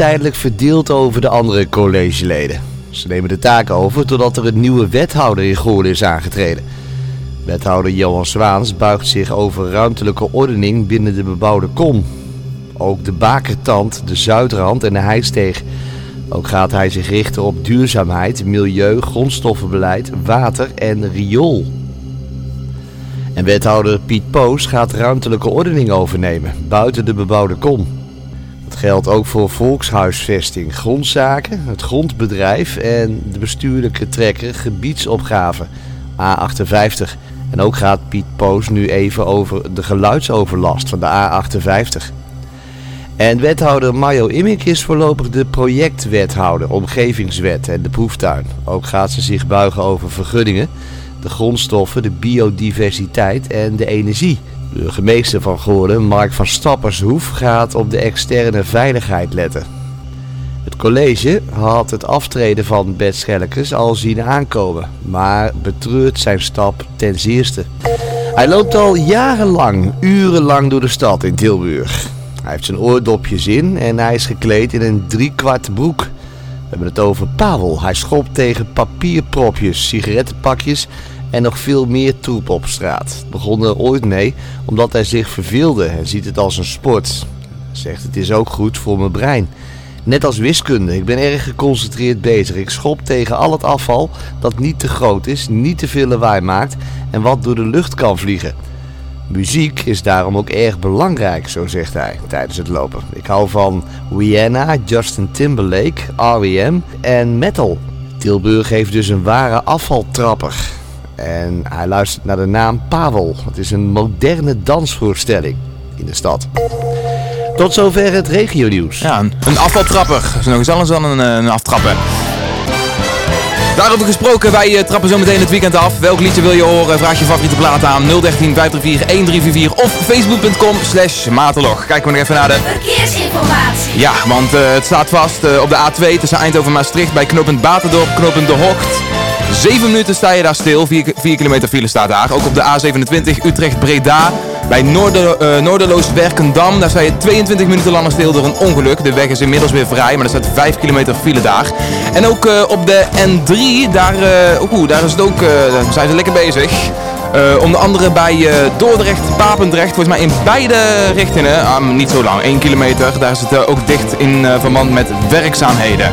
tijdelijk verdeeld over de andere collegeleden. Ze nemen de taak over totdat er een nieuwe wethouder in Goorlen is aangetreden. Wethouder Johan Zwaans buigt zich over ruimtelijke ordening binnen de bebouwde kom. Ook de Bakertand, de Zuidrand en de Heisteeg. Ook gaat hij zich richten op duurzaamheid, milieu, grondstoffenbeleid, water en riool. En wethouder Piet Poos gaat ruimtelijke ordening overnemen, buiten de bebouwde kom. Dat geldt ook voor volkshuisvesting, grondzaken, het grondbedrijf en de bestuurlijke trekker gebiedsopgave A58. En ook gaat Piet Poos nu even over de geluidsoverlast van de A58. En wethouder Mario Immink is voorlopig de projectwethouder, omgevingswet en de proeftuin. Ook gaat ze zich buigen over vergunningen, de grondstoffen, de biodiversiteit en de energie. De burgemeester van Goorlen, Mark van Stappershoef, gaat op de externe veiligheid letten. Het college had het aftreden van Bert Schellekes al zien aankomen, maar betreurt zijn stap ten zeerste. Hij loopt al jarenlang, urenlang door de stad in Tilburg. Hij heeft zijn oordopjes in en hij is gekleed in een driekwart broek. We hebben het over Pavel. Hij schopt tegen papierpropjes, sigarettenpakjes en nog veel meer troep op straat. Begon er ooit mee omdat hij zich verveelde en ziet het als een sport. Zegt het is ook goed voor mijn brein. Net als wiskunde, ik ben erg geconcentreerd bezig. Ik schop tegen al het afval dat niet te groot is, niet te veel lawaai maakt en wat door de lucht kan vliegen. Muziek is daarom ook erg belangrijk, zo zegt hij tijdens het lopen. Ik hou van Rihanna, Justin Timberlake, R.E.M. en metal. Tilburg heeft dus een ware afvaltrapper. En hij luistert naar de naam Pavel. Het is een moderne dansvoorstelling in de stad. Tot zover het regionieuws. Ja, een, een afvaltrapper. Dat is nog eens anders dan een, eh, een aftrappen. Daarover gesproken, wij uh, trappen zo meteen het weekend af. Welk liedje wil je horen? Vraag je favoriete plaat aan 013 534 1344 of facebook.com slash materlog. Kijken we nog even naar de... Verkeersinformatie. Ja, want uh, het staat vast uh, op de A2 tussen Eindhoven en Maastricht bij knooppunt Batendorp, knooppunt De Hocht. 7 minuten sta je daar stil, 4, 4 kilometer file staat daar. Ook op de A27 Utrecht-Breda bij Noorder, uh, Noorderloos-Werkendam. Daar sta je 22 minuten langer stil door een ongeluk. De weg is inmiddels weer vrij, maar er staat 5 kilometer file daar. En ook uh, op de N3, daar, uh, daar is het ook, zijn ze lekker bezig. Onder andere bij uh, Dordrecht, Papendrecht, volgens mij in beide richtingen, uh, niet zo lang, 1 kilometer. Daar is het ook dicht in verband met werkzaamheden.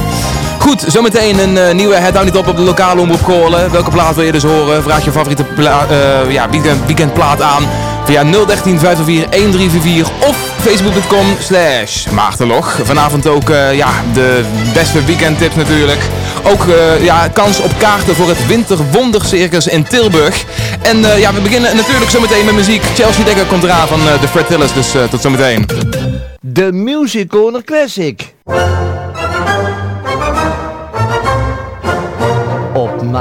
Goed, zometeen een uh, nieuwe Het Houdt Niet Op op de lokale omroep Goorlen. Welke plaat wil je dus horen? Vraag je favoriete uh, ja, weekend, weekendplaat aan via 013 504 1344 of facebook.com slash maartelog. Vanavond ook uh, ja, de beste weekendtips natuurlijk. Ook ja, kans op kaarten voor het Winterwondercircus in Tilburg. En ja, we beginnen natuurlijk zometeen met muziek. Chelsea Dekker komt eraan van de Fred Tillers, dus tot zometeen. De Music Corner Classic.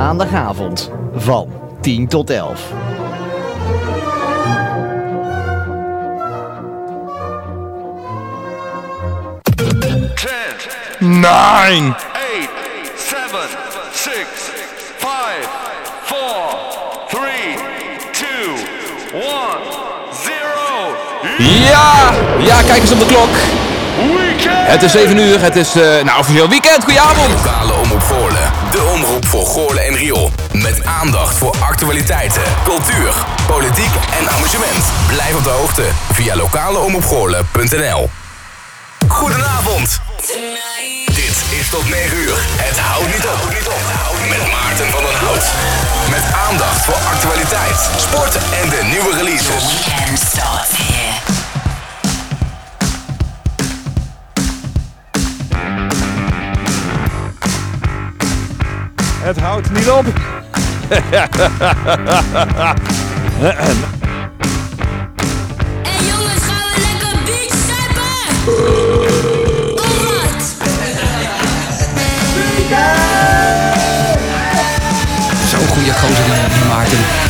Maandagavond van 10 tot 11. Nine. eight, seven, six, five, four, three, two, one, zero. Ja, ja, kijk eens op de klok. Het is 7 uur, het is uh, nou officieel weekend. Goedenavond. Lokale omroep Goorlen. De omroep voor Goorlen en Riool. Met aandacht voor actualiteiten, cultuur, politiek en amusement. Blijf op de hoogte via lokaleomroepgoorlen.nl Goedenavond. Dit is tot 9 uur. Het houdt niet op. Met Maarten van den Hout. Met aandacht voor actualiteit, sport en de nieuwe releases. Weekend starts here. Het houdt niet op. En jongens, gaan we lekker beach zuipen? Of wat? Zo'n goede gozer die, die Maarten.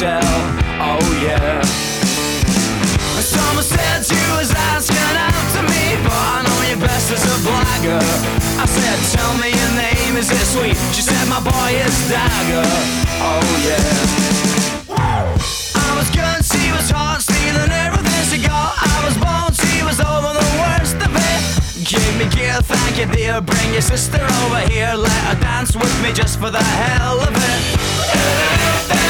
shell, oh yeah. Someone said you was asking out to me, but I know you best as a blagger. I said, tell me your name, is it sweet? She said, my boy is Dagger, oh yeah. I was good, she was hot, stealing everything she got. I was born, she was over the worst of it. Give me gear, thank you dear, bring your sister over here, let her dance with me just for the hell of it.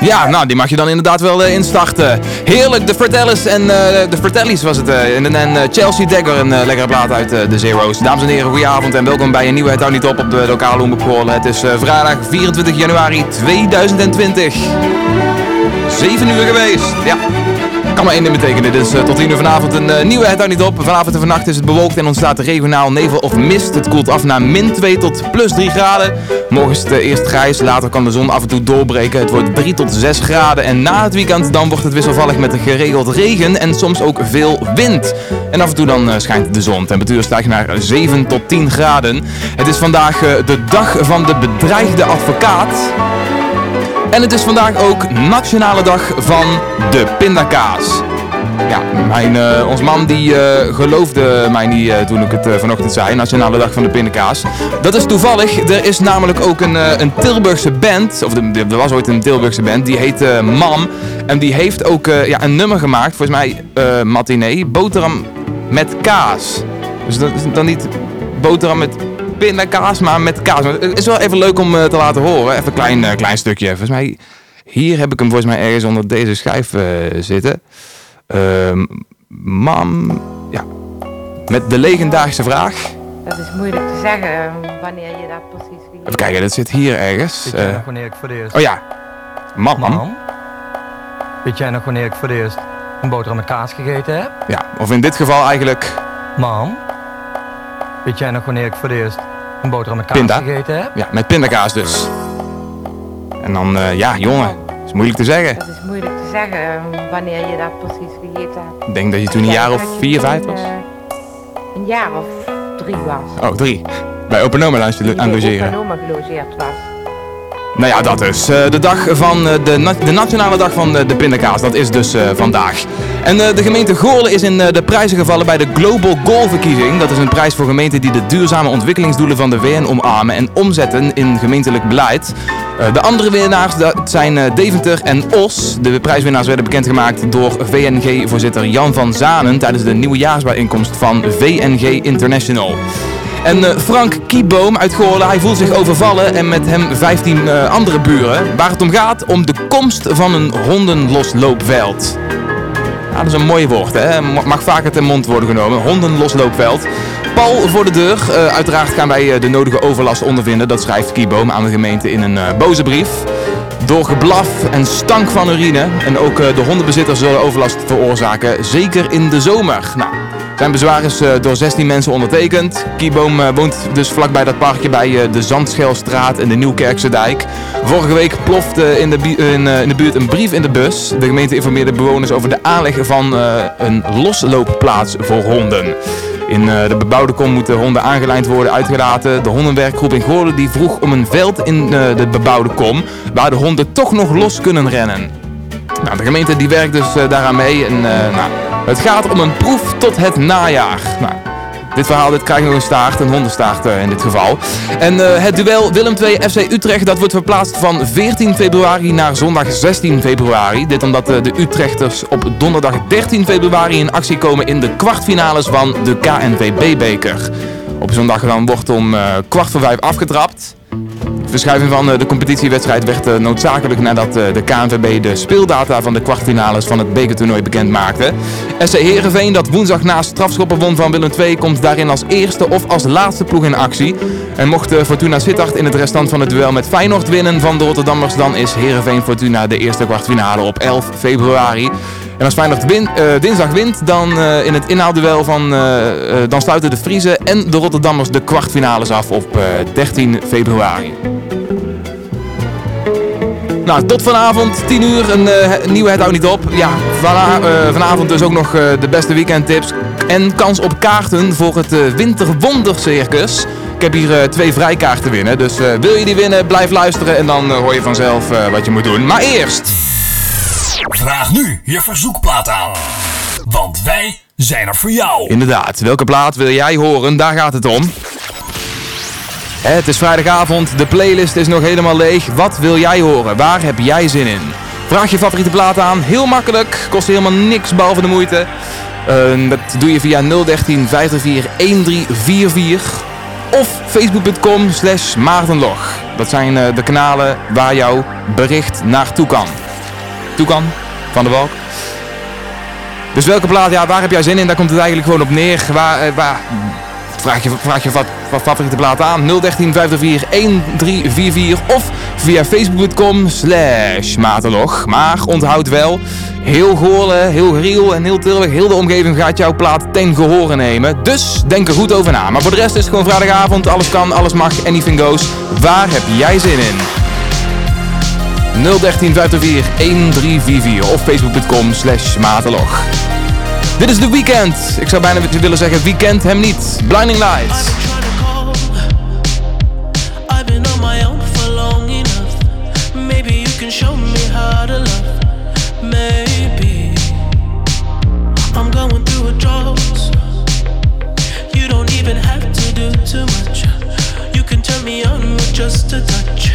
Ja, nou, die mag je dan inderdaad wel eh, instarten. Heerlijk, de Fratellis en eh, de Fratellis was het. eh, en en Chelsea Dagger, een lekkere plaat uit de Zero's. Dames en heren, goedenavond en welkom bij een nieuwe Het Niet Op op de lokale Omroep. Het is vrijdag 24 januari 2020. 7 uur geweest, ja. Kan maar één ding betekenen. Is eh, tot 10 uur vanavond een eh, nieuwe Het Houdt Niet Op. Vanavond en vannacht is het bewolkt en ontstaat regionaal nevel of mist. Het koelt af naar min 2 tot plus 3 graden. Morgen is het eh, eerst grijs, later kan de zon af en toe doorbreken. Het wordt 3 tot 6 graden. En na het weekend dan wordt het wisselvallig met geregeld regen en soms ook veel wind. En af en toe dan schijnt de zon. Temperatuur stijgt naar 7 tot 10 graden. Het is vandaag de dag van de bedreigde advocaat. En het is vandaag ook Nationale Dag van de Pindakaas. Ja, mijn, eh, ons man die eh, geloofde mij niet eh, toen ik het vanochtend zei, Nationale Dag van de Pindakaas. Dat is toevallig, er is namelijk ook een, een Tilburgse band, of er was ooit een Tilburgse band, die heet eh, Mam. En die heeft ook ja, een nummer gemaakt, volgens mij eh matinee, boterham met kaas. Dus dat is dan niet boterham met pindakaas, maar met kaas. Maar Het is wel even leuk om eh, te laten horen. Even een klein, eh, klein stukje. Volgens mij, hier heb ik hem volgens mij ergens onder deze schijf eh, zitten. Ehm, mam, ja. Met de legendarische vraag. Dat is moeilijk te zeggen wanneer je dat precies. Even kijken, dat zit hier ergens. Weet jij nog wanneer ik voor de eerst... oh ja, mam. Mam? Weet jij nog wanneer ik voor de eerst een boterham met kaas gegeten heb? Ja, of in dit geval eigenlijk Mam? Weet jij nog wanneer ik voor de eerst een boterham met kaas Pinda. gegeten heb? ja, met pindakaas dus. En dan, eh, ja, jongen, is moeilijk te zeggen. Dat is moeilijk te zeggen eh, wanneer je dat precies gegeten hebt. Ik denk dat je toen een Ja, jaar of vier, vijf was. eh, een jaar of drie was. Oh, drie. Bij Open Oma aan logeren. bij oma gelogeerd was. Nou ja, dat dus. Eh, de dag van eh, de, de nationale dag van de, de pindakaas, dat is dus eh, vandaag. En eh, de gemeente Goorlen is in eh, de prijzen gevallen bij de Global Goal verkiezing. Dat is een prijs voor gemeenten die de duurzame ontwikkelingsdoelen van de VN omarmen en omzetten in gemeentelijk beleid. Eh, de andere winnaars dat zijn eh, Deventer en Os. De prijswinnaars werden bekendgemaakt door VNG-voorzitter Jan van Zanen tijdens de nieuwjaarsbijeenkomst van VNG International. En eh, Frank Kieboom uit Goorlen, hij voelt zich overvallen en met hem 15 eh, andere buren. Waar het om gaat, om de komst van een hondenlosloopveld. Dat is een mooi woord, hè? Ma- Mag vaker ten mond worden genomen. Hondenlosloopveld. Pal voor de deur. Eh, uiteraard gaan wij de nodige overlast ondervinden. Dat schrijft Kieboom aan de gemeente in een boze brief. Door geblaf en stank van urine. En ook de hondenbezitters zullen overlast veroorzaken. Zeker in de zomer. Nou, zijn bezwaar is eh, door 16 mensen ondertekend. Kieboom eh, woont dus vlakbij dat parkje bij eh, de Zandschelstraat en de Nieuwkerkse dijk. Vorige week plofte in de, in, de buurt een brief in de bus. De gemeente informeerde bewoners over de aanleg van een losloopplaats voor honden. In de bebouwde kom moeten honden aangelijnd worden uitgelaten. De hondenwerkgroep in Goorlen die vroeg om een veld in de bebouwde kom waar de honden toch nog los kunnen rennen. Nou, de gemeente die werkt dus daaraan mee. En, nou, het gaat om een proef tot het najaar. Nou, dit verhaal dit krijgt nog een staart, een hondenstaart eh, in dit geval. En eh, het duel Willem II FC Utrecht dat wordt verplaatst van 14 februari naar zondag 16 februari. Dit omdat eh, de Utrechters op donderdag 13 februari in actie komen in de kwartfinales van de KNVB-beker. Op zondag dan wordt om kwart voor vijf afgetrapt. Verschuiving van eh, de competitiewedstrijd werd eh, noodzakelijk nadat eh, de KNVB de speeldata van de kwartfinales van het bekertoernooi bekend maakte. SC Heerenveen, dat woensdag na strafschoppen won van Willem II, komt daarin als eerste of als laatste ploeg in actie. En mocht Fortuna Sittard in het restant van het duel met Feyenoord winnen van de Rotterdammers, dan is Heerenveen Fortuna de eerste kwartfinale op 11 februari. En als Feyenoord win, eh, dinsdag wint, dan eh, in het inhaalduel van, eh, dan sluiten de Friese en de Rotterdammers de kwartfinales af op eh, 13 februari. Nou, tot vanavond, 10 uur, een, nieuwe Het Niet Op. Ja, vana- vanavond dus ook nog de beste weekendtips. En kans op kaarten voor het Winterwondercircus. Ik heb hier twee vrijkaarten winnen, dus wil je die winnen, blijf luisteren en dan hoor je vanzelf wat je moet doen. Maar eerst... Vraag nu je verzoekplaat aan. Want wij zijn er voor jou. Inderdaad, welke plaat wil jij horen? Daar gaat het om. Het is vrijdagavond, de playlist is nog helemaal leeg. Wat wil jij horen? Waar heb jij zin in? Vraag je favoriete plaat aan, heel makkelijk, kost helemaal niks behalve de moeite. Eh, dat doe je via 013 534 1344 of facebook.com slash maartenlog. Dat zijn eh, de kanalen waar jouw bericht naartoe kan. Toe kan, van de walk. Dus welke plaat, ja, waar heb jij zin in? Daar komt het eigenlijk gewoon op neer. Waar, eh, waar, vraag je, vraag je wat, wat favoriete plaat aan. 013 504 1344 of via facebook.com slash matelog. Maar onthoud wel, heel Goorlen, heel Riel en heel Tilburg, heel de omgeving gaat jouw plaat ten gehore nemen. Dus denk er goed over na. Maar voor de rest is het gewoon vrijdagavond. Alles kan, alles mag, anything goes. Waar heb jij zin in? 013 504 1344 of facebook.com slash matelog. Dit is de weekend. Ik zou bijna willen zeggen, wie kent hem niet? Blinding Lights. Maybe you can show me how to love. Maybe I'm going through a drought. You don't even have to do too much. You can turn me on with just a touch,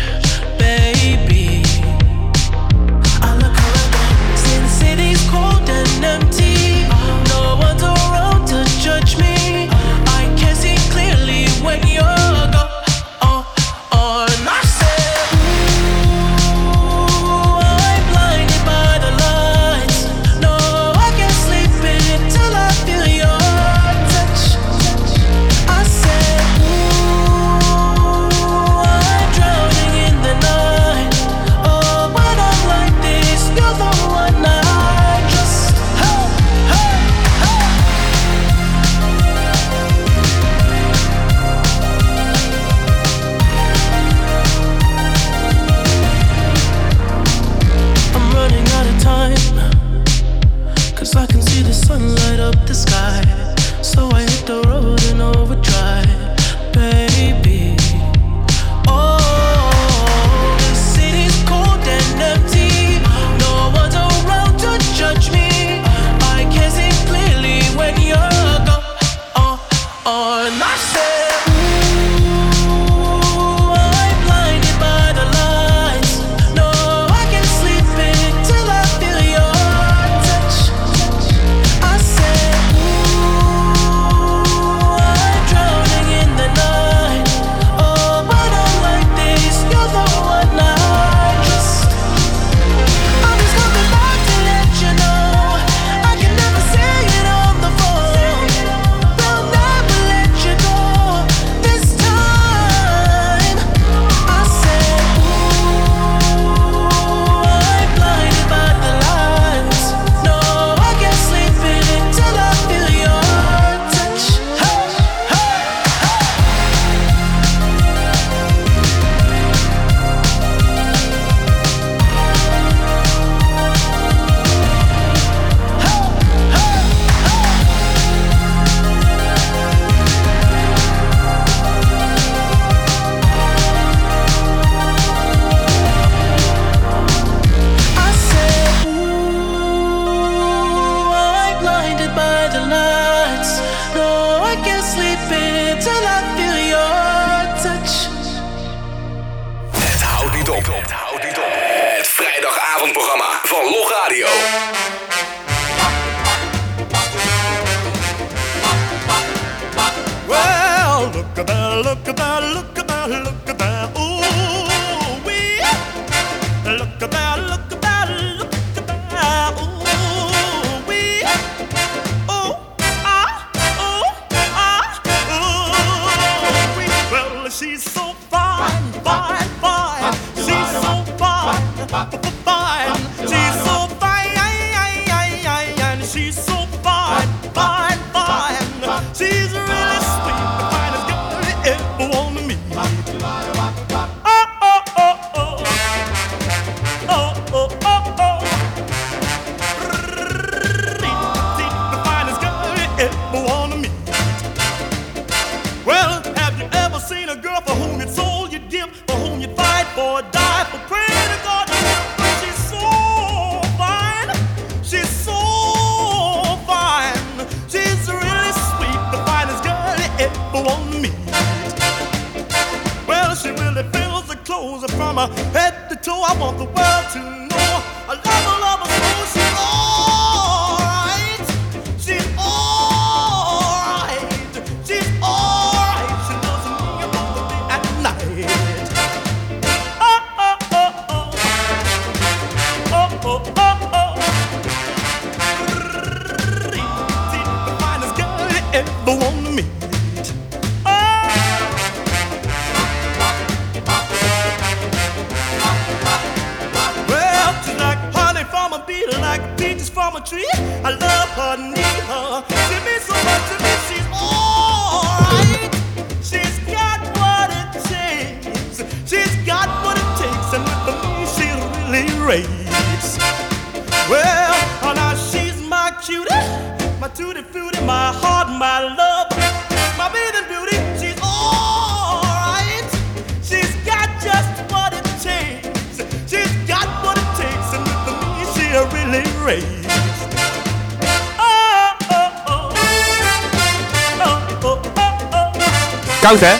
Hè?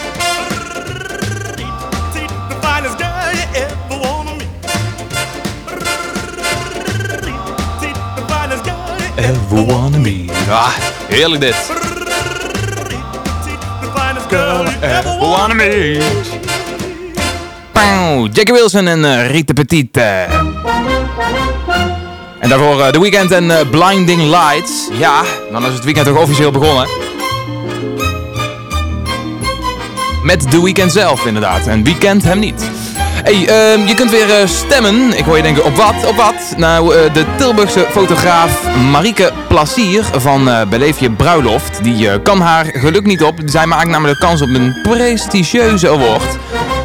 The you ever wanna. The be. Ah, heerlijk dit. the girl ever wanna Jackie Wilson en eh, Rita Petit. En daarvoor eh, The Weeknd en eh, Blinding Lights. Ja, dan is het weekend toch officieel begonnen. Met The Weeknd zelf inderdaad. En wie kent hem niet? Hey, ehm, je kunt weer eh, stemmen. Ik hoor je denken, op wat? Op wat? Nou, eh, de Tilburgse fotograaf Marieke Plassier van eh Beleef je Bruiloft, die kan haar geluk niet op. Zij maakt namelijk kans op een prestigieuze award.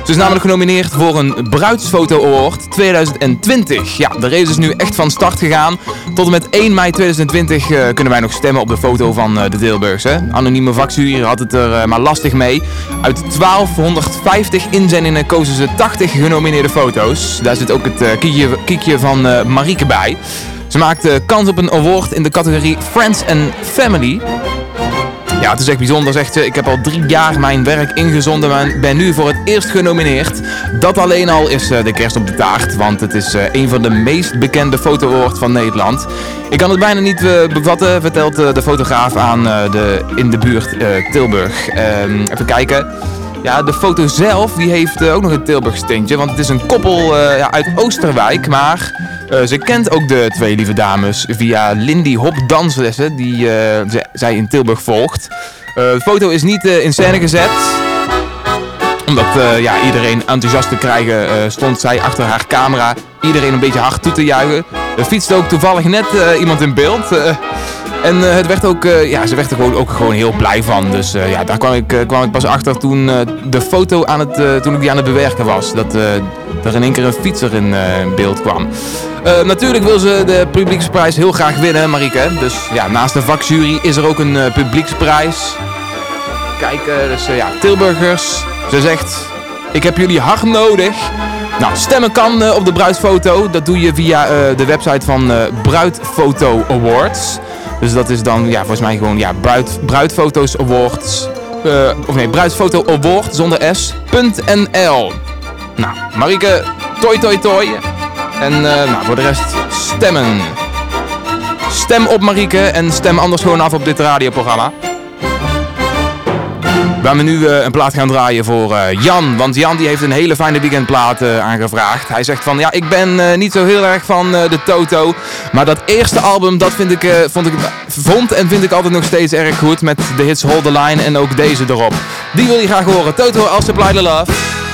Ze is namelijk genomineerd voor een Bruidsfoto Award 2020. Ja, de race is nu echt van start gegaan. Tot en met 1 mei 2020 eh, kunnen wij nog stemmen op de foto van eh, de Tilburgse. Anonieme vakjury had het er eh, maar lastig mee. Uit 1250 inzendingen kozen ze 80 genomineerde foto's. Daar zit ook het kiekje, kiekje van Marieke bij. Ze maakte kans op een award in de categorie Friends and Family. Ja, het is echt bijzonder, zegt ze. Ik heb al drie jaar mijn werk ingezonden en ben nu voor het eerst genomineerd. Dat alleen al is eh, de kerst op de taart, want het is eh, een van de meest bekende foto van Nederland. Ik kan het bijna niet eh, bevatten, vertelt eh, de fotograaf aan eh, de, in de buurt eh, Tilburg. Ehm, even kijken. Ja, de foto zelf die heeft eh, ook nog een Tilburgs tintje, want het is een koppel eh, uit Oosterwijk, maar eh, ze kent ook de twee lieve dames via Lindy Hop danslessen die zij in Tilburg volgt. De foto is niet in scène gezet, omdat ja, iedereen enthousiast te krijgen stond zij achter haar camera iedereen een beetje hard toe te juichen. Er fietste ook toevallig net iemand in beeld. En eh, het werd ook, eh, ja, ze werd er gewoon, ook gewoon heel blij van. Dus eh, ja, daar kwam ik, kwam ik pas achter toen de foto aan het, toen ik die aan het bewerken was. Dat er in één keer een fietser in beeld kwam. Natuurlijk wil ze de publieksprijs heel graag winnen, Marieke. Dus ja, naast de vakjury is er ook een publieksprijs. Kijk, dus ja, Tilburgers. Ze zegt, ik heb jullie hard nodig. Nou, stemmen kan op de bruidsfoto. Dat doe je via de website van Bruidfoto Awards. Dus dat is dan, ja, volgens mij gewoon, ja, bruid, Bruidfoto's Awards. eh, of nee, Bruidsfoto Award zonder s.nl. Nou, Marieke, toi toi toi. En eh, nou, voor de rest stemmen. Stem op Marieke en stem anders gewoon af op dit radioprogramma. Waar we nu eh, een plaat gaan draaien voor eh, Jan. Want Jan die heeft een hele fijne weekendplaat eh, aangevraagd. Hij zegt van ja, ik ben niet zo heel erg van de Toto. Maar dat eerste album, dat vind ik, vond ik, vond en vind ik altijd nog steeds erg goed. Met de hits Hold the Line en ook deze erop. Die wil je graag horen. Toto, I'll Supply the Love.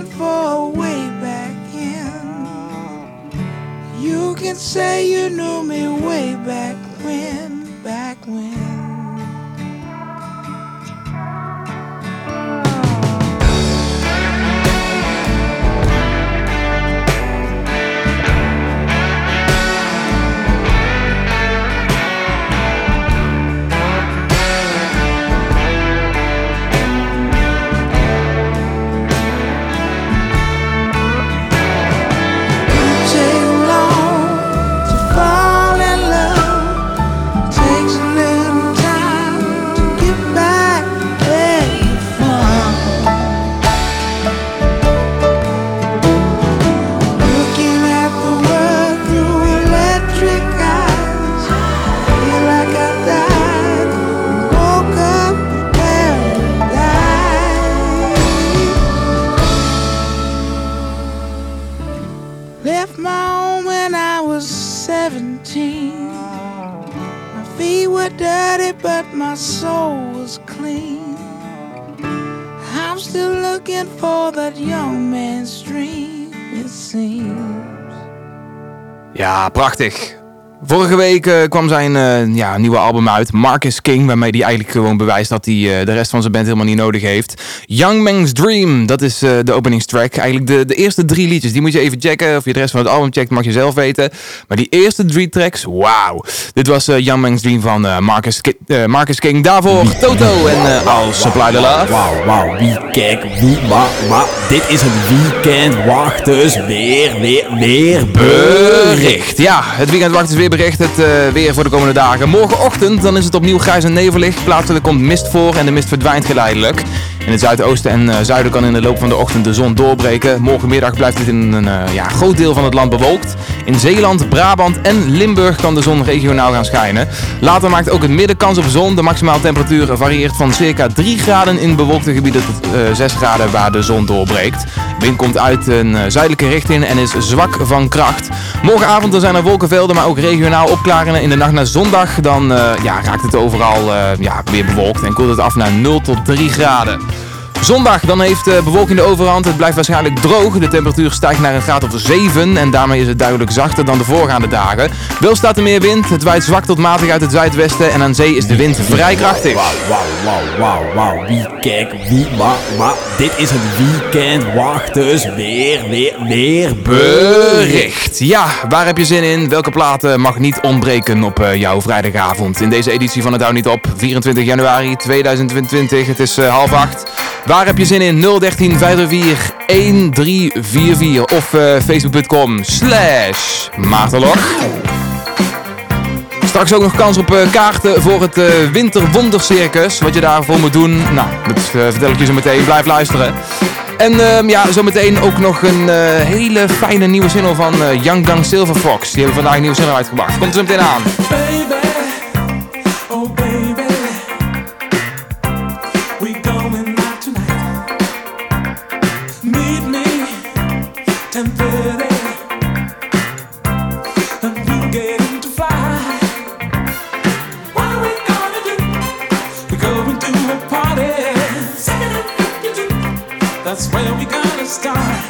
Looking for a way back in, you can say you knew me way back looking for that young man's dream, it seems. Ja, prachtig. Vorige week eh, kwam zijn eh, ja, nieuwe album uit, Marcus King, waarmee hij eigenlijk gewoon bewijst dat hij eh, de rest van zijn band helemaal niet nodig heeft. Young Man's Dream, dat is de openingstrack. Eigenlijk de, de eerste drie liedjes, die moet je even checken. Of je de rest van het album checkt, mag je zelf weten. Maar die eerste drie tracks, wauw. Dit was Young Man's Dream van Marcus, Ki- Marcus King. Daarvoor Toto en I'll Supply the Love. Wauw, wauw, wie, kijk, wie, maar, maar, dit is het weekend, wacht dus, weer, weer, weer, Bericht. Ja, het weekend wacht is weer bericht. Het eh, weer voor de komende dagen. Morgenochtend dan is het opnieuw grijs en nevelig. Plaatselijk komt mist voor en de mist verdwijnt geleidelijk. In het zuidoosten en eh, zuiden kan in de loop van de ochtend de zon doorbreken. Morgenmiddag blijft het in een eh, ja, groot deel van het land bewolkt. In Zeeland, Brabant en Limburg kan de zon regionaal gaan schijnen. Later maakt ook het midden kans op zon. De maximale temperatuur varieert van circa 3 graden in bewolkte gebieden tot eh, 6 graden waar de zon doorbreekt. Wind komt uit een eh, zuidelijke richting en is zwak van kracht. Morgenavond zijn er wolkenvelden, maar ook regionaal opklaringen. In de nacht naar zondag dan eh, ja, raakt het overal eh, ja, weer bewolkt en koelt het af naar 0 tot 3 graden. Zondag dan heeft de bewolking de overhand. Het blijft waarschijnlijk droog. De temperatuur stijgt naar een graad of 7 en daarmee is het duidelijk zachter dan de voorgaande dagen. Wel staat er meer wind. Het waait zwak tot matig uit het zuidwesten en aan zee is de wind vrij krachtig. Wauw, wauw, wauw, wauw, wie, kijk, wie, maar, maar, dit is het weekend, wacht dus, weer, weer, weer, Bericht. Ja, waar heb je zin in? Welke platen mag niet ontbreken op eh, jouw vrijdagavond? In deze editie van het Hou Niet Op, 24 januari 2020. Het is eh, half acht. Waar heb je zin in? 013 504 1344 of eh, facebook.com slash. Straks ook nog kans op eh, kaarten voor het eh, Winterwondercircus. Wat je daarvoor moet doen, nou, dat vertel ik je zo meteen. Blijf luisteren. En ehm, ja, zometeen ook nog een hele fijne nieuwe single van Young Gun Silver Fox. Die hebben vandaag een nieuwe single uitgebracht. Komt er zo meteen aan. Baby, oh That's where we gonna start.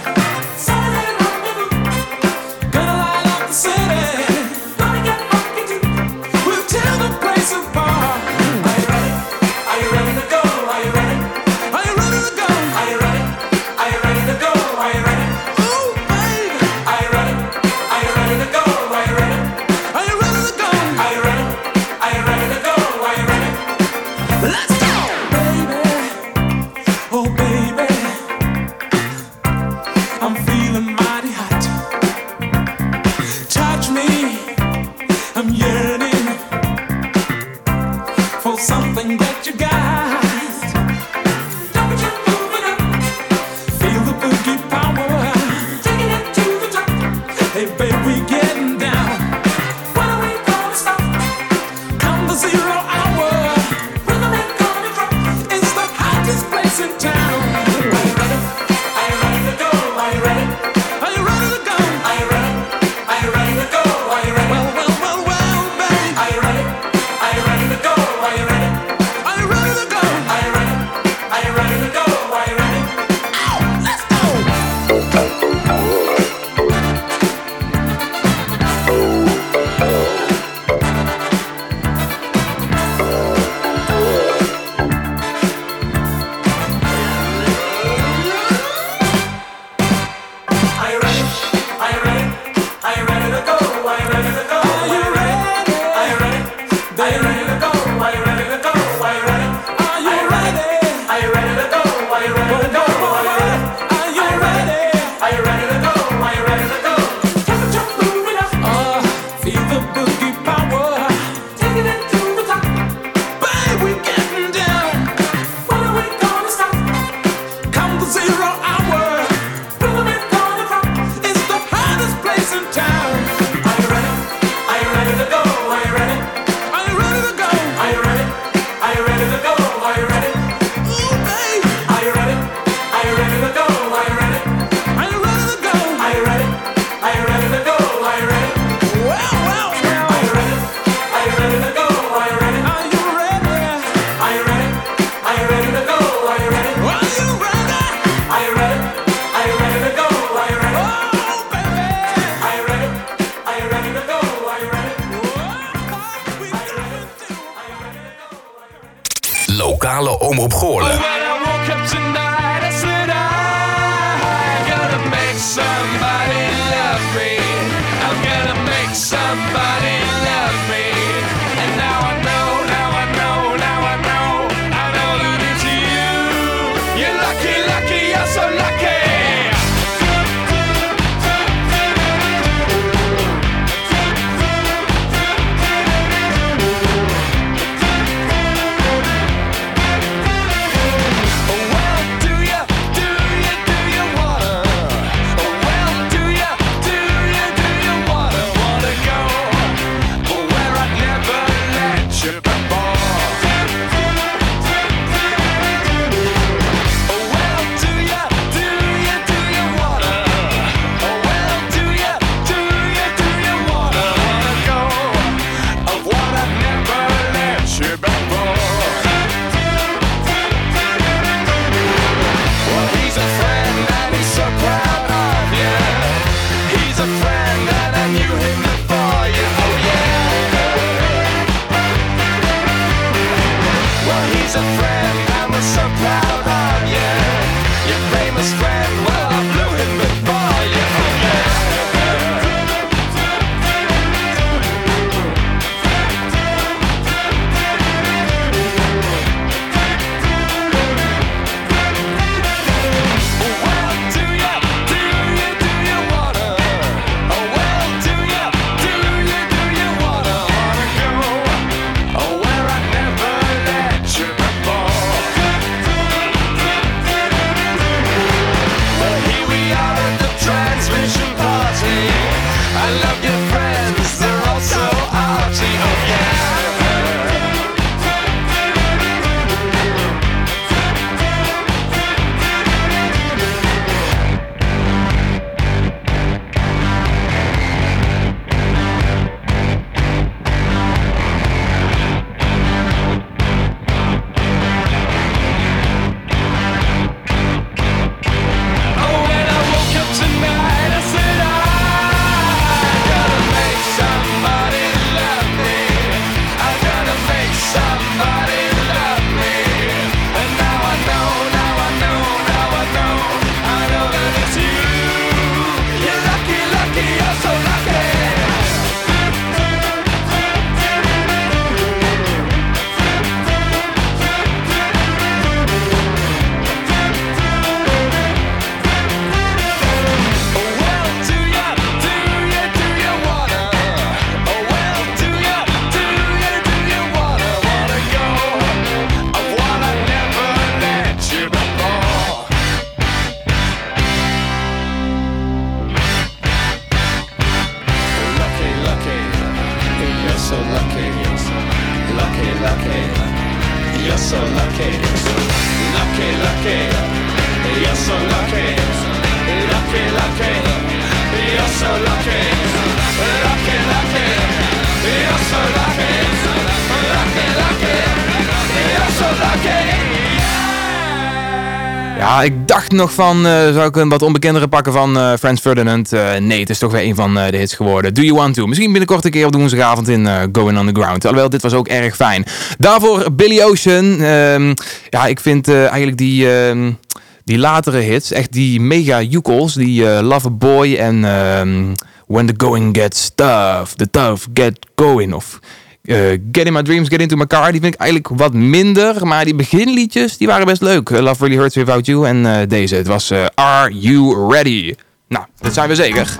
Nog van, eh, zou ik een wat onbekendere pakken van eh Frans Ferdinand? Eh, nee, het is toch weer een van de hits geworden. Do You Want To? Misschien binnenkort een keer op de woensdagavond in Going On The Ground. Alhoewel, dit was ook erg fijn. Daarvoor Billy Ocean. Ehm, ja, ik vind eigenlijk die... ehm, die latere hits, echt die mega joekels, die Love a Boy en ehm, When the Going Gets Tough, The Tough Get Going of Get In My Dreams, Get Into My Car, die vind ik eigenlijk wat minder, maar die beginliedjes, die waren best leuk. Eh, Love Really Hurts Without You en eh, deze, het was eh, Are You Ready? Nou, dat zijn we zeker.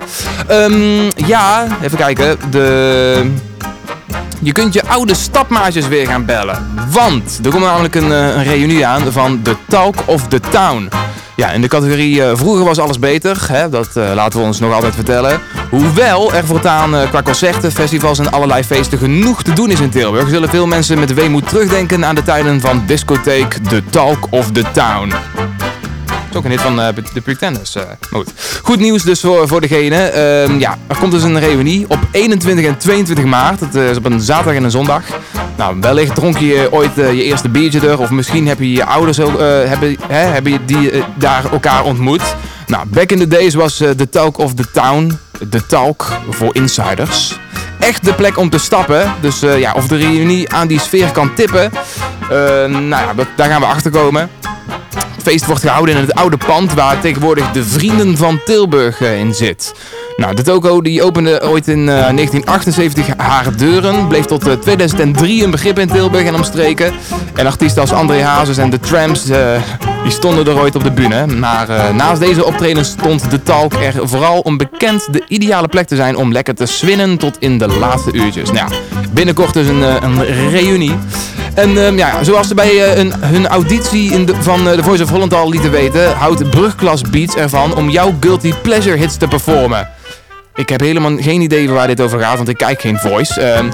Ehm, ja, even kijken, de... Je kunt je oude stapmaatjes weer gaan bellen. Want er komt namelijk een, eh, een reunie aan van The Talk of the Town. Ja, in de categorie eh, vroeger was alles beter. Hè, dat eh, laten we ons nog altijd vertellen. Hoewel er voortaan eh, qua concerten, festivals en allerlei feesten genoeg te doen is in Tilburg, zullen veel mensen met weemoed terugdenken aan de tijden van discotheek The Talk of the Town. Is ook een hit van eh, de Pretenders. maar goed. goed nieuws dus voor, voor degene. Ehm, ja, er komt dus een reunie op 21 en 22 maart. Dat eh, is op een zaterdag en een zondag. Nou, wellicht dronk je ooit je eerste biertje er. Of misschien heb je je ouders ook, hebben, hè, hebben die, daar elkaar ontmoet. Nou, back in the days was The Talk of the Town. The Talk voor insiders. Echt de plek om te stappen. Dus ja, of de reunie aan die sfeer kan tippen. eh, nou ja, daar gaan we achter komen. Feest wordt gehouden in het oude pand waar tegenwoordig de Vrienden van Tilburg eh, in zit. Nou, de toko die opende ooit in eh, 1978 haar deuren, bleef tot eh, 2003 een begrip in Tilburg en omstreken. En artiesten als André Hazes en The Tramps, eh, die stonden er ooit op de bühne. Maar eh, naast deze optredens stond de Talk er vooral om bekend de ideale plek te zijn om lekker te swinnen tot in de laatste uurtjes. Nou binnenkort dus een, eh, een reunie. En ehm, ja, zoals ze bij eh, een, hun auditie in de, van eh, de Voice of Holland al lieten weten, houdt Brugklas Beats ervan om jouw Guilty Pleasure hits te performen. Ik heb helemaal geen idee waar dit over gaat, want ik kijk geen Voice. Ehm,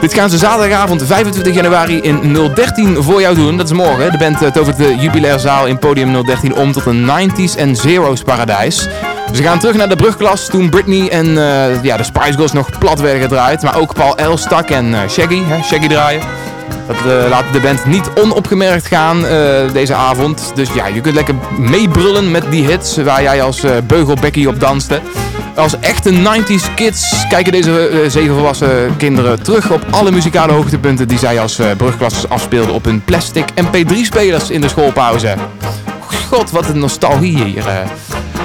dit gaan ze zaterdagavond 25 januari in 013 voor jou doen. Dat is morgen. De band uh, tovert de jubilairzaal in podium 013 om tot een 90s en zeros paradijs. Ze gaan terug naar de brugklas toen Britney en eh, ja, de Spice Girls nog plat werden gedraaid. Maar ook Paul Elstak en eh, Shaggy, hè, Shaggy draaien. Dat eh, laat de band niet onopgemerkt gaan eh, deze avond. Dus ja, je kunt lekker meebrullen met die hits waar jij als eh, beugelbekkie op danste. Als echte 90s kids kijken deze zeven volwassen kinderen terug op alle muzikale hoogtepunten die zij als uh, brugklassers afspeelden op hun plastic MP3-spelers in de schoolpauze. God, wat een nostalgie hier. eh.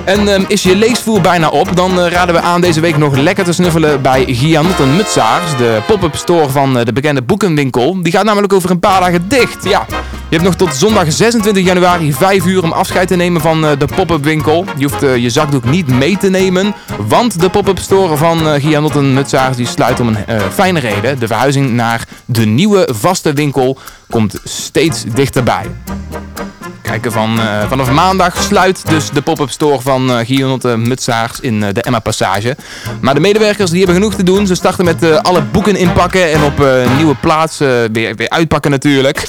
En ehm, is je leesvoer bijna op, dan eh, raden we aan deze week nog lekker te snuffelen bij Gianotten Mutsaars, de pop-up store van eh, de bekende boekenwinkel. Die gaat namelijk over een paar dagen dicht. Ja, je hebt nog tot zondag 26 januari 5 uur om afscheid te nemen van de pop-up winkel. Je hoeft je zakdoek niet mee te nemen, want de pop-up store van Gianotten Mutsaars die sluit om een fijne reden. De verhuizing naar de nieuwe vaste winkel komt steeds dichterbij. Kijken van, uh, vanaf maandag sluit dus de pop-up store van uh, Gianotte Mutsaars in uh, de Emma Passage. Maar de medewerkers die hebben genoeg te doen. Ze starten met alle boeken inpakken en op nieuwe plaats weer, weer uitpakken natuurlijk.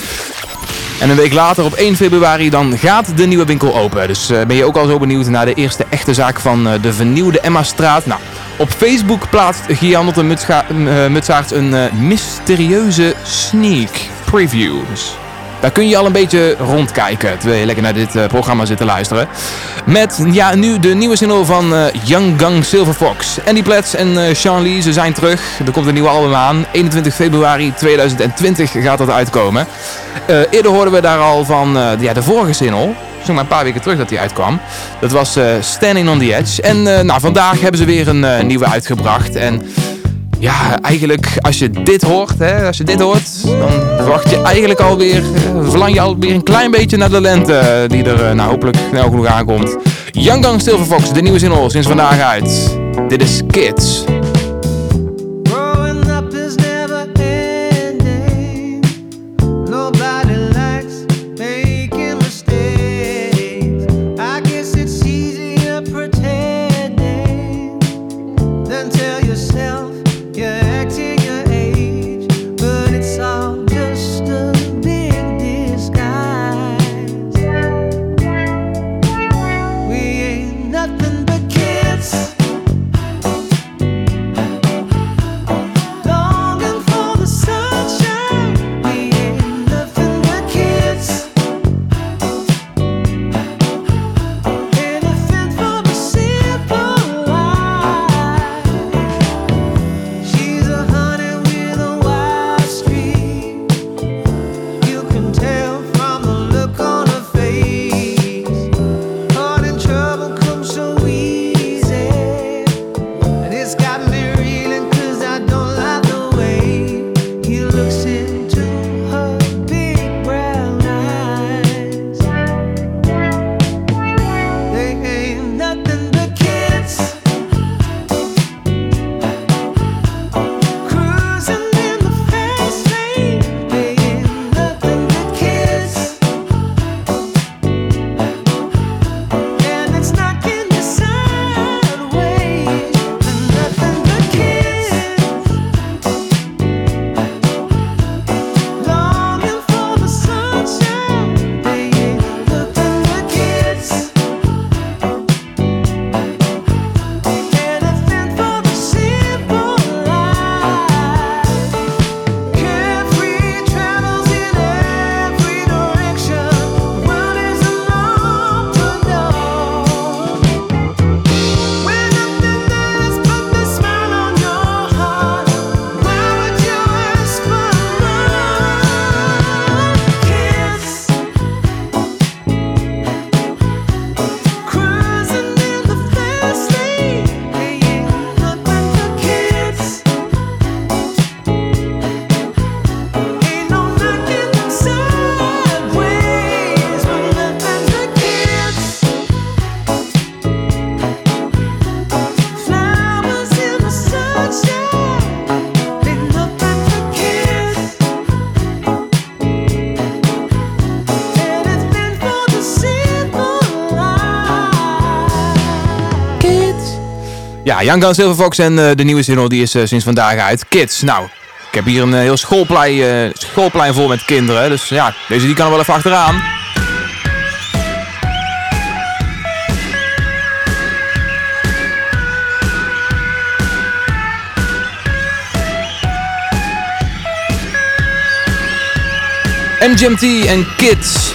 En een week later, op 1 februari, dan gaat de nieuwe winkel open. Dus ben je ook al zo benieuwd naar de eerste echte zaak van de vernieuwde Emma-straat. Nou, op Facebook plaatst Gianotte Mutsaerts een mysterieuze sneak preview. Daar kun je al een beetje rondkijken terwijl je lekker naar dit uh, programma zit te luisteren. Met ja, nu de nieuwe single van uh, Young Gang Silver Fox. Andy Plets en uh, Sean Lee, ze zijn terug. Er komt een nieuwe album aan. 21 februari 2020 gaat dat uitkomen. Eerder hoorden we daar al van ja, de vorige single. Zo'n maar een paar weken terug dat die uitkwam. Dat was Standing on the Edge. En nou, vandaag hebben ze weer een nieuwe uitgebracht. En ja, eigenlijk als je dit hoort, hè, als je dit hoort, dan verwacht je eigenlijk alweer, verlang je alweer een klein beetje naar de lente die er nou, hopelijk snel genoeg aankomt. Young Gang Silver Fox, de nieuwe single sinds vandaag uit. Dit is Kids. Jan Young Silverfox Fox en eh, de nieuwe single die is eh, sinds vandaag uit. Kids. Nou, ik heb hier een eh, heel schoolplein, schoolplein vol met kinderen. Dus ja, deze die kan wel even achteraan. MGMT en Kids.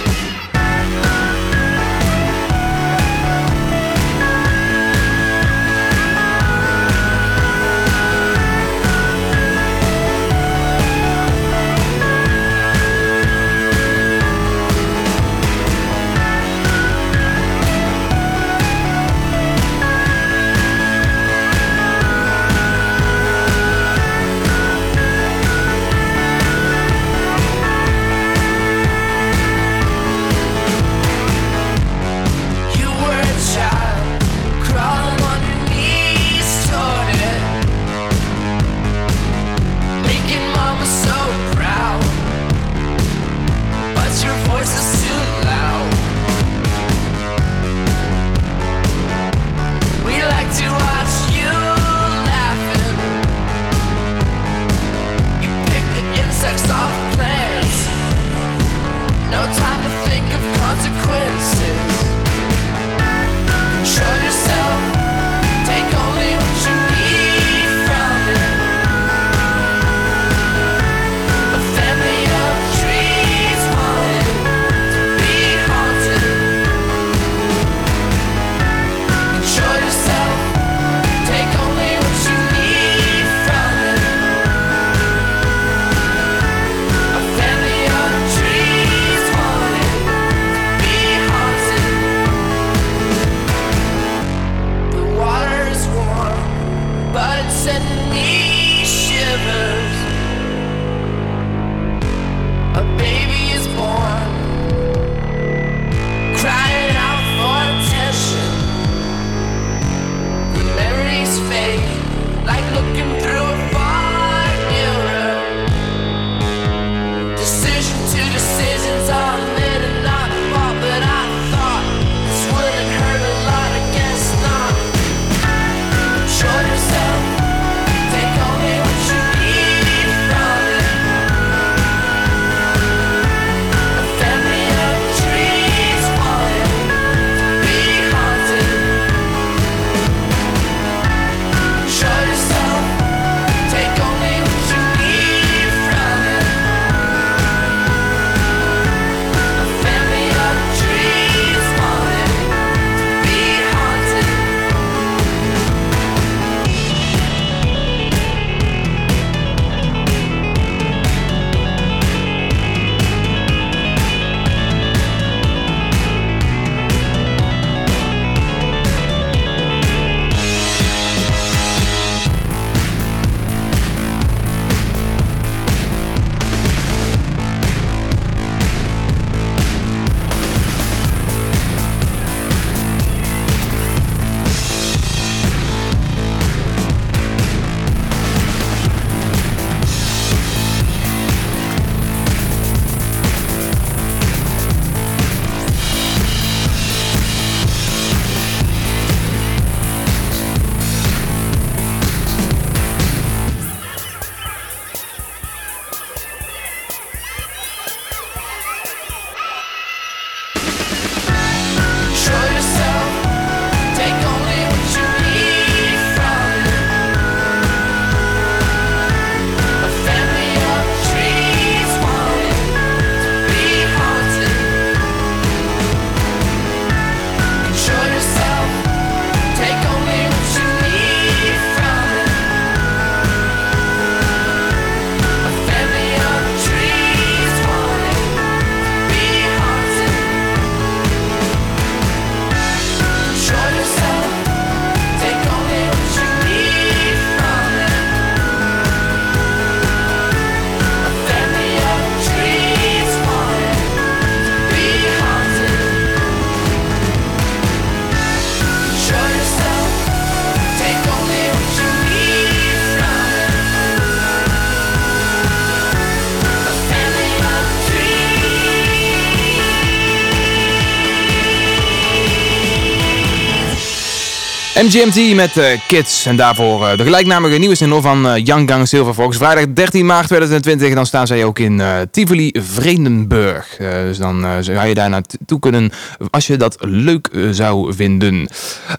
MGMT met eh, Kids. En daarvoor eh, de gelijknamige nieuwe single van eh, Young Gang Silver Fox. Vrijdag 13 maart 2020. Dan staan zij ook in Tivoli Vredenburg. Dus dan zou je daar naartoe kunnen als je dat leuk zou vinden.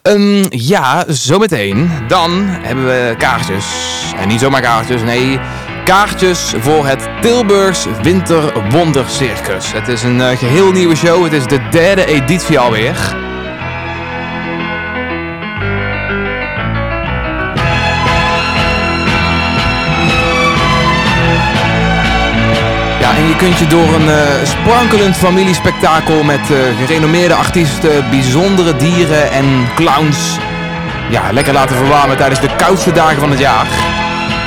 Ehm, ja, zometeen. Dan hebben we kaartjes. En niet zomaar kaartjes, nee. Kaartjes voor het Tilburgs Winter Wonder Circus. Het is een eh, geheel nieuwe show. Het is de derde editie alweer. Kunt je door een eh, sprankelend familiespektakel met eh, gerenommeerde artiesten, bijzondere dieren en clowns ja, lekker laten verwarmen tijdens de koudste dagen van het jaar.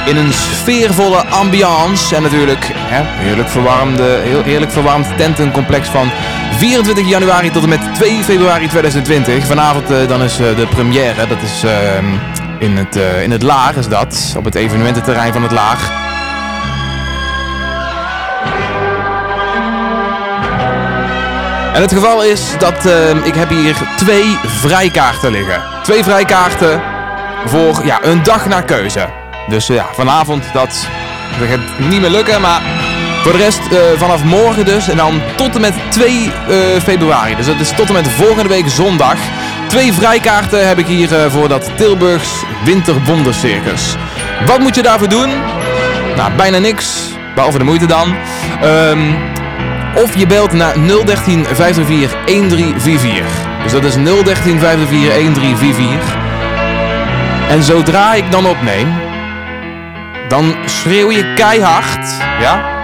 In een sfeervolle ambiance en natuurlijk hè, heerlijk, verwarmde, heel heerlijk verwarmd tentencomplex van 24 januari tot en met 2 februari 2020. Vanavond eh, dan is de première, dat is ehm, in, het, in het Laag is dat, op het evenemententerrein van het Laag. En het geval is dat ehm, ik heb hier twee vrijkaarten liggen. Twee vrijkaarten voor ja, een dag naar keuze. Dus eh, ja, vanavond dat, dat niet meer lukken, maar voor de rest eh, vanaf morgen dus. En dan tot en met 2 eh, februari. Dus dat is tot en met volgende week zondag. Twee vrijkaarten heb ik hier voor dat Tilburgs Winterwondercircus. Wat moet je daarvoor doen? Nou, bijna niks. Behalve de moeite dan. Ehm, of je belt naar 013 534 1344. Dus dat is 013 534 1344. En zodra ik dan opneem, dan schreeuw je keihard, ja?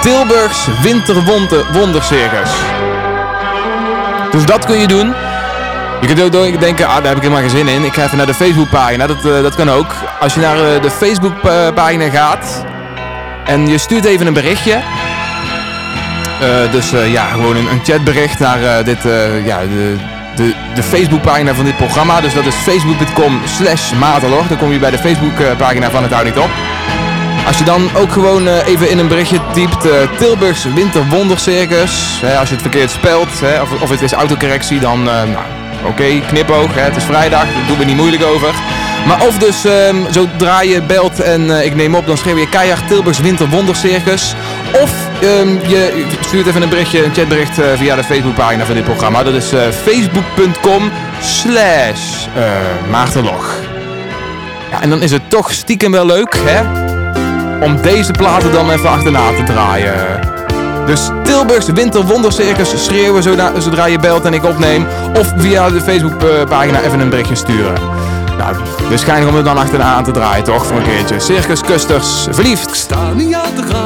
Tilburgs Winterwondercircus. Dus dat kun je doen. Je kunt ook denken, ah, daar heb ik helemaal geen zin in. Ik ga even naar de Facebookpagina. Dat, eh, dat kan ook. Als je naar eh, de Facebookpagina gaat en je stuurt even een berichtje. Eh, dus eh, ja, gewoon een, een chatbericht naar eh, dit, ja, de, de, de Facebookpagina van dit programma. Dus dat is facebook.com slash Matelor. Dan kom je bij de Facebookpagina van het Houd Niet Op. Als je dan ook gewoon even in een berichtje typt Tilburgs Winterwondercircus. Als je het verkeerd spelt, hè, of, of het is autocorrectie, dan nou, oké, knipoog. Hè, het is vrijdag, daar doen we niet moeilijk over. Maar of dus ehm, zodra je belt en ik neem op, dan schreeuw je keihard Tilburgs Winterwondercircus. Of ehm, je stuurt even een berichtje, een chatbericht eh, via de Facebookpagina van dit programma. Dat is eh, facebook.com slash eh, Maartenlog. Ja, en dan is het toch stiekem wel leuk, hè? Om deze platen dan even achterna te draaien. Dus Tilburgs Winterwondercircus schreeuwen zodra, je belt en ik opneem. Of via de Facebookpagina even een berichtje sturen. Nou, waarschijnlijk om er dan achterna aan te draaien, toch? Voor een keertje. Circus Custers, verliefd. Ik sta niet aan te gaan,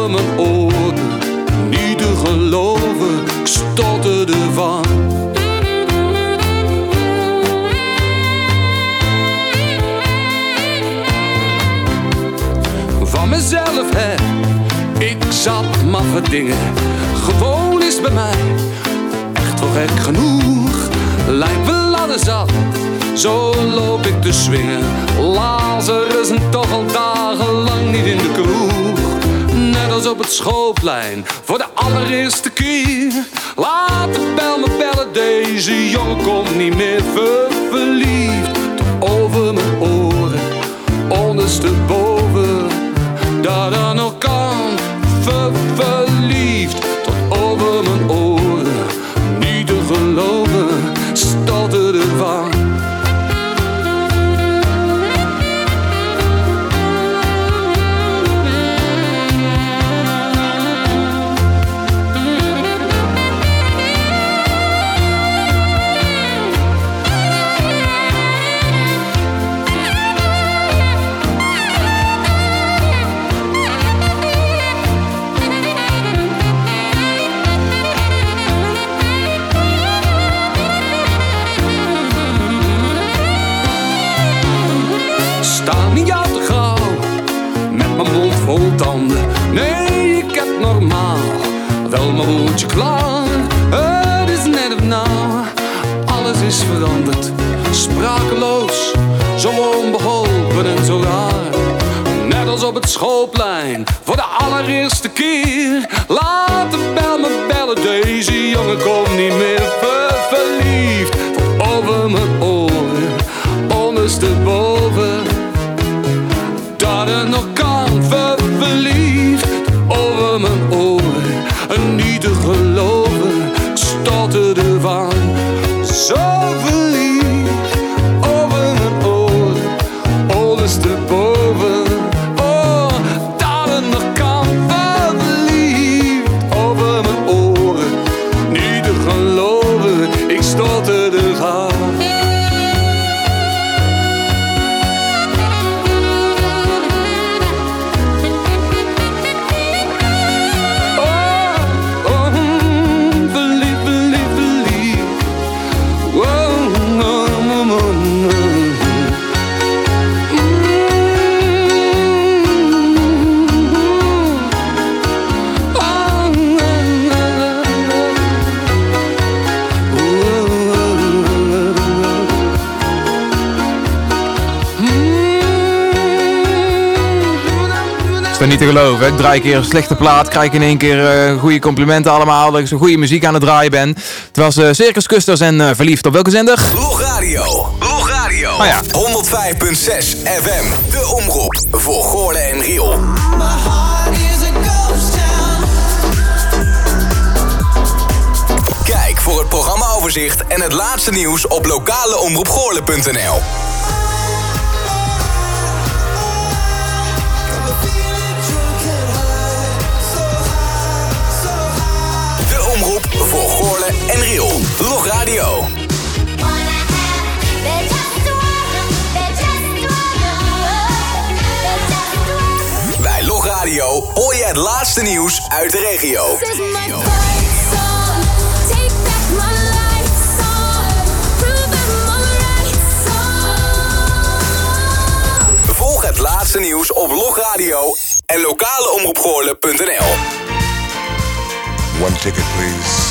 over mijn oren. Niet te geloven, ik stotterde van. Van mezelf, hè, ik zat maffe dingen. Gewoon is bij mij echt wel gek genoeg. Wel ladder zat, zo loop ik te swingen. Lazarus en toch al dagenlang niet in de kroeg. Op het schoolplein, voor de allereerste keer. Laat de bel me bellen, deze jongen komt niet meer ver verliefd. Over mijn oren, ondersteboven. Dat er nog mijn woordje klaar. Het is net of na, alles is veranderd. Sprakeloos, zo onbeholpen en zo raar. Net als op het schoolplein, voor de allereerste keer. Laat de bel me bellen, deze jongen komt niet meer ver verliefd. Over mijn oren, ondersteboven. Dat het nog kan, ver. var Så te geloven? Ik draai een keer een slechte plaat, krijg ik in één keer eh, goede complimenten allemaal, dat ik zo goede muziek aan het draaien ben. Het was eh, Circus Custers en eh, Verliefd op welke zender? Log Radio. Log Radio. Oh ja. 105.6 FM. De omroep voor Goorlen en Riool. Kijk voor het programmaoverzicht en het laatste nieuws op lokaleomroepgoorlen.nl. Bij Log Radio hoor je het laatste nieuws uit de regio. Volg het laatste nieuws op Log Radio en lokaleomroepgoorlen.nl. One ticket, please.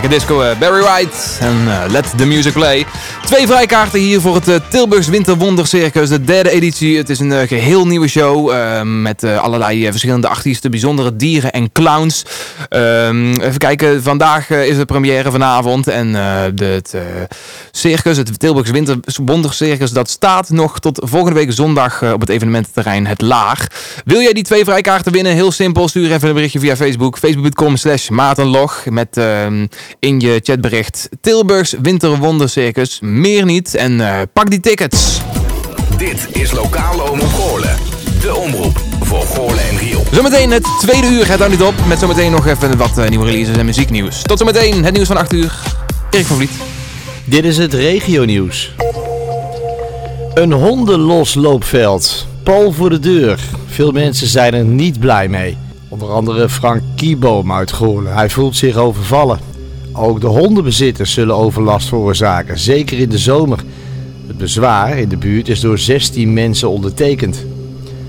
lekker disco. eh, Barry White en eh, Let the Music Play. Twee vrijkaarten hier voor het eh, Tilburgs Winterwonder Circus, de derde editie. Het is een eh, geheel nieuwe show eh, met allerlei verschillende artiesten, bijzondere dieren en clowns. Ehm, even kijken, vandaag is de première vanavond en het circus, het Tilburgs Winterwonder Circus, dat staat nog tot volgende week zondag eh, op het evenemententerrein Het Laag. Wil jij die twee vrijkaarten winnen? Heel simpel, stuur even een berichtje via Facebook. Facebook.com slash maartenlog met ehm, in je chatbericht Tilburgs Winterwonder Circus. Meer niet en eh, pak die tickets. Dit is Lokale Omroep Goorlen. De omroep voor Goorlen en Riel. Zometeen het tweede uur, het houdt niet op. Met zometeen nog even wat eh, nieuwe releases en muzieknieuws. Tot zometeen, het nieuws van 8 uur. Erik van Vliet. Dit is het regionieuws. Een hondenlosloopveld. Pal voor de deur. Veel mensen zijn er niet blij mee. Onder andere Frank Kieboom uit Goorlen. Hij voelt zich overvallen. Ook de hondenbezitters zullen overlast veroorzaken, zeker in de zomer. Het bezwaar in de buurt is door 16 mensen ondertekend.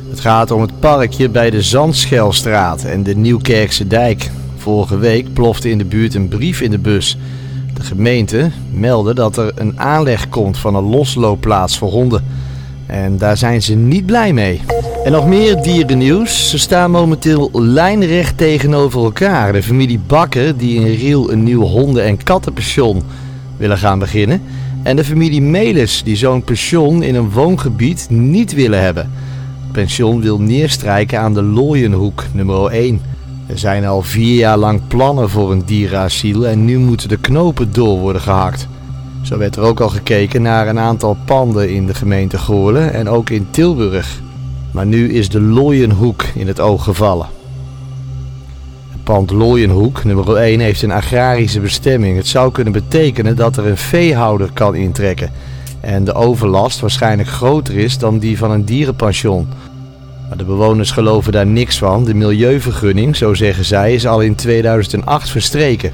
Het gaat om het parkje bij de Zandschelstraat en de Nieuwkerkse dijk. Vorige week plofte in de buurt een brief in de bus. De gemeente meldde dat er een aanleg komt van een losloopplaats voor honden. En daar zijn ze niet blij mee. En nog meer dierennieuws. Ze staan momenteel lijnrecht tegenover elkaar. De familie Bakker die in Riel een nieuw honden- en kattenpension willen gaan beginnen. En de familie Melis die zo'n pension in een woongebied niet willen hebben. Het pension wil neerstrijken aan de Looienhoek nummer 1. Er zijn al vier jaar lang plannen voor een dierenasiel en nu moeten de knopen door worden gehakt. Zo werd er ook al gekeken naar een aantal panden in de gemeente Goorlen en ook in Tilburg. Maar nu is de Looienhoek in het oog gevallen. Het pand Looienhoek nummer 1 heeft een agrarische bestemming. Het zou kunnen betekenen dat er een veehouder kan intrekken. En de overlast waarschijnlijk groter is dan die van een dierenpension. Maar de bewoners geloven daar niks van. De milieuvergunning, zo zeggen zij, is al in 2008 verstreken.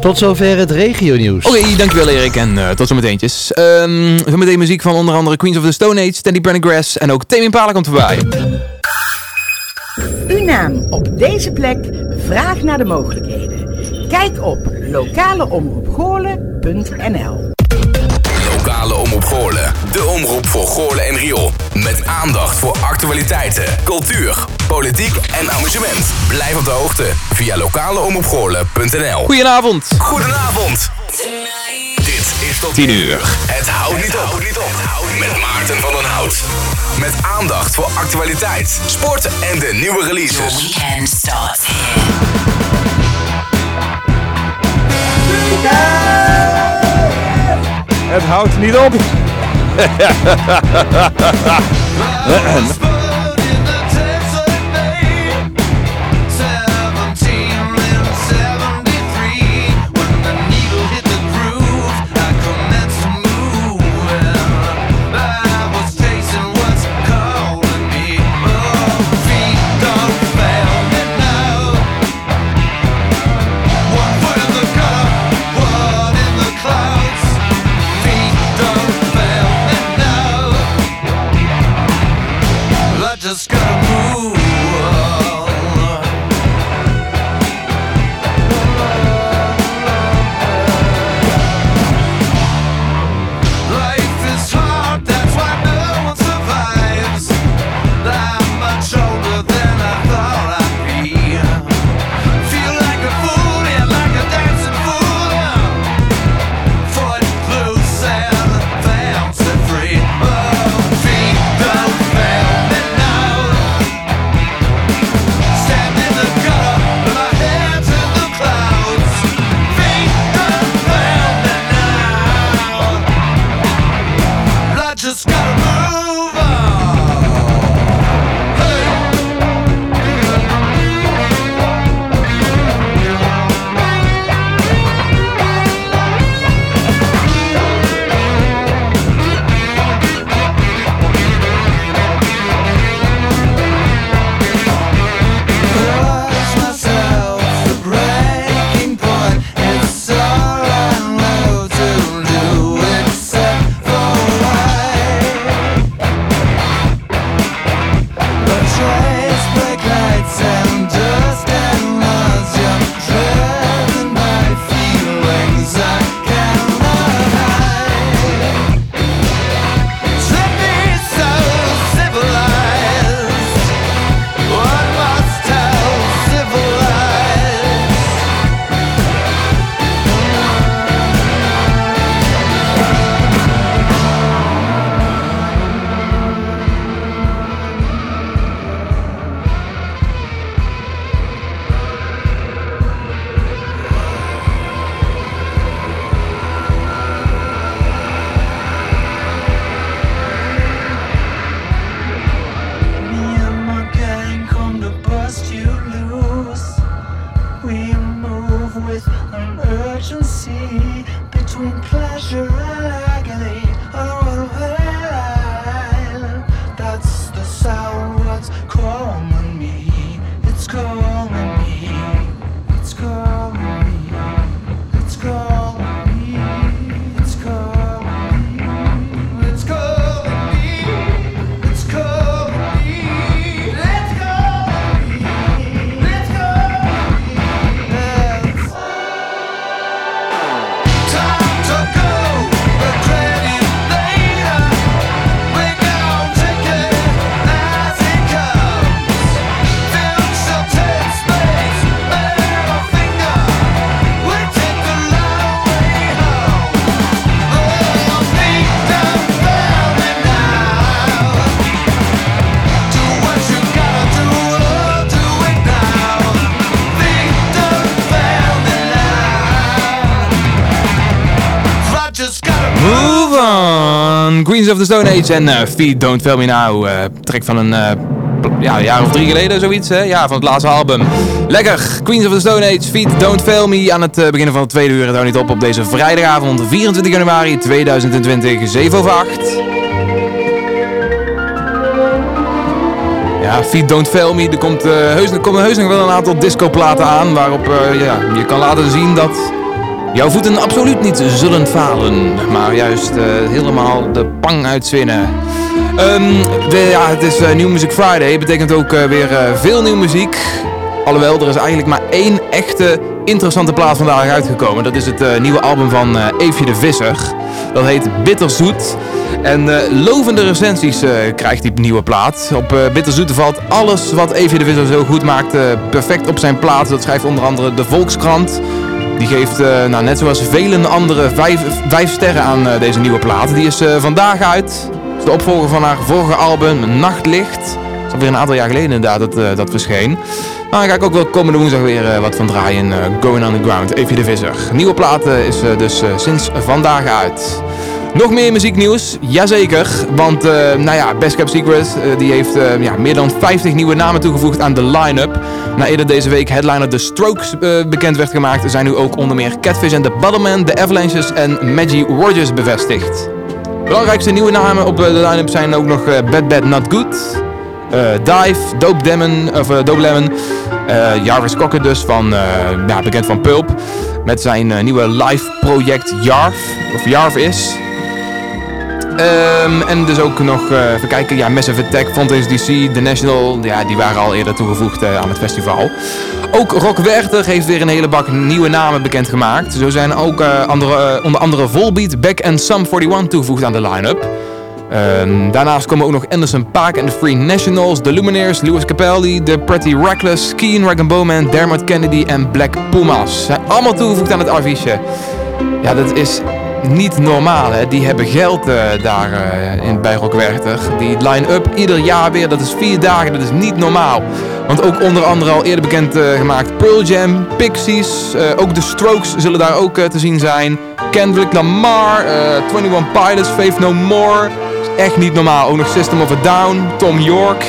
Tot zover het regionieuws. Oké, dankjewel Erik en eh, tot zometeentjes. Ehm zometeen muziek van onder andere Queens of the Stone Age, Teddy Pendergrass en ook Tame Impala komt voorbij. Uw naam op deze plek, vraag naar de mogelijkheden. Kijk op lokaleomroepgoorlen.nl Lokale Omroep Goorlen. De omroep voor Goorlen en Riool. Met aandacht voor actualiteiten, cultuur, politiek en amusement. Blijf op de hoogte via lokaleomroepgoorlen.nl Goedenavond. Goedenavond. Dit is tot 10 uur. Het houdt niet op. Met Maarten van den Hout. Met aandacht voor actualiteit, sport en de nieuwe releases. weekend starts Het houdt niet op. over. Of the Stone Age en eh, Feet Don't Fail Me Now. eh track van een eh, ja, jaar of drie geleden, zoiets. Hè? Ja, van het laatste album. Lekker. Queens of the Stone Age, Feet Don't Fail Me. Aan het beginnen van het tweede uur. Het niet op op deze vrijdagavond, 24 januari 2020, 7 over 8. Ja, Feet Don't Fail Me. Er, komt, heus, er komen heus nog wel een aantal discoplaten aan. Waarop ja, je kan laten zien dat jouw voeten absoluut niet zullen falen. Maar juist eh, helemaal de pang uitzwinnen. Ehm, de, ja, het is eh, New Music Friday. Betekent ook eh, weer veel nieuwe muziek. Alhoewel, er is eigenlijk maar één echte interessante plaat vandaag uitgekomen. Dat is het nieuwe album van eh Eefje de Visser. Dat heet Bitterzoet. En lovende recensies krijgt die nieuwe plaat. Op Bitterzoet valt alles wat Eefje de Visser zo goed maakt perfect op zijn plaats. Dat schrijft onder andere de Volkskrant. Die geeft, eh, nou, net zoals vele andere, vijf, vijf sterren aan eh, deze nieuwe plaat. Die is eh, vandaag uit. Is de opvolger van haar vorige album, Nachtlicht. Dat is alweer een aantal jaar geleden inderdaad dat, dat verscheen. Maar daar ga ik ook wel komende woensdag weer wat van draaien. Going on the Ground, Evie de Visser. Nieuwe plaat eh, is dus sinds vandaag uit. Nog meer muzieknieuws, jazeker. Want, eh, nou ja, Best Kept Secret eh, die heeft eh, ja, meer dan 50 nieuwe namen toegevoegd aan de line-up. Na eerder deze week headliner The Strokes bekend werd gemaakt, zijn nu ook onder meer Catfish en The Bottomman, The Avalanches en Maggie Rogers bevestigd. Belangrijkste nieuwe namen op de line-up zijn ook nog Bad Bad Not Good, Dive, Dope Demon, of Dope Lemon, Jarvis Cocker dus van, ja, bekend van Pulp, met zijn nieuwe live project Jarv, of Jarv is. Ehm, en dus ook nog, eh, even kijken, ja, Massive Attack, Fontaine's DC, The National, ja, die waren al eerder toegevoegd eh, aan het festival. Ook Rock Werchter heeft weer een hele bak nieuwe namen bekendgemaakt. Zo zijn ook eh, andere, onder andere Volbeat, Beck en Sum 41 toegevoegd aan de line-up. Ehm, daarnaast komen ook nog Anderson Paak en de Free Nationals, The Lumineers, Louis Capaldi, The Pretty Reckless, Keen, Rag Bowman, Dermot Kennedy en Black Pumas. Zijn allemaal toegevoegd aan het affiche. Ja, dat is niet normaal, hè. Die hebben geld eh, daar eh, in, bij Rock Werchter. Die line-up ieder jaar weer, dat is vier dagen, dat is niet normaal. Want ook onder andere al eerder bekend eh, gemaakt Pearl Jam, Pixies, ook de Strokes zullen daar ook te zien zijn. Kendrick Lamar, eh 21 Pilots, Faith No More. Echt niet normaal. Ook nog System of a Down, Tom York.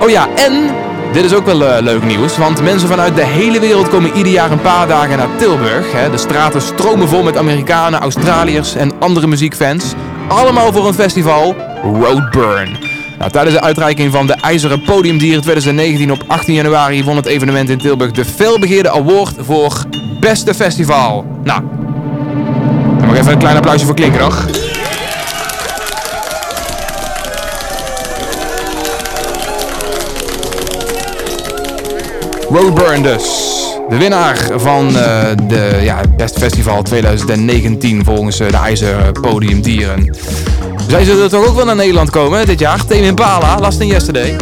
Oh ja, en dit is ook wel eh, leuk nieuws, want mensen vanuit de hele wereld komen ieder jaar een paar dagen naar Tilburg. Hè. De straten stromen vol met Amerikanen, Australiërs en andere muziekfans. Allemaal voor een festival, Roadburn. Nou, tijdens de uitreiking van de IJzeren Podiumdieren 2019 op 18 januari won het evenement in Tilburg de felbegeerde award voor Beste Festival. Nou, dan mag even een klein applausje voor Klinker, nog. Roadburn dus. De winnaar van eh, de ja, Best Festival 2019 volgens eh, de IJzeren Podiumdieren. Zij zullen toch ook wel naar Nederland komen dit jaar. Tame Impala, Last in Yesterday.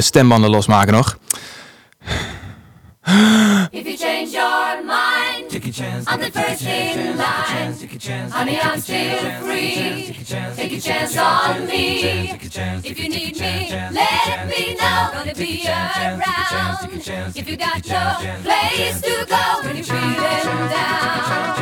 de stembanden losmaken nog. If you change your mind take a chance, I'm the first in line Honey, I'm still free Take a chance on me If you need me, let me know Gonna be around If you got no place to go When you're feeling down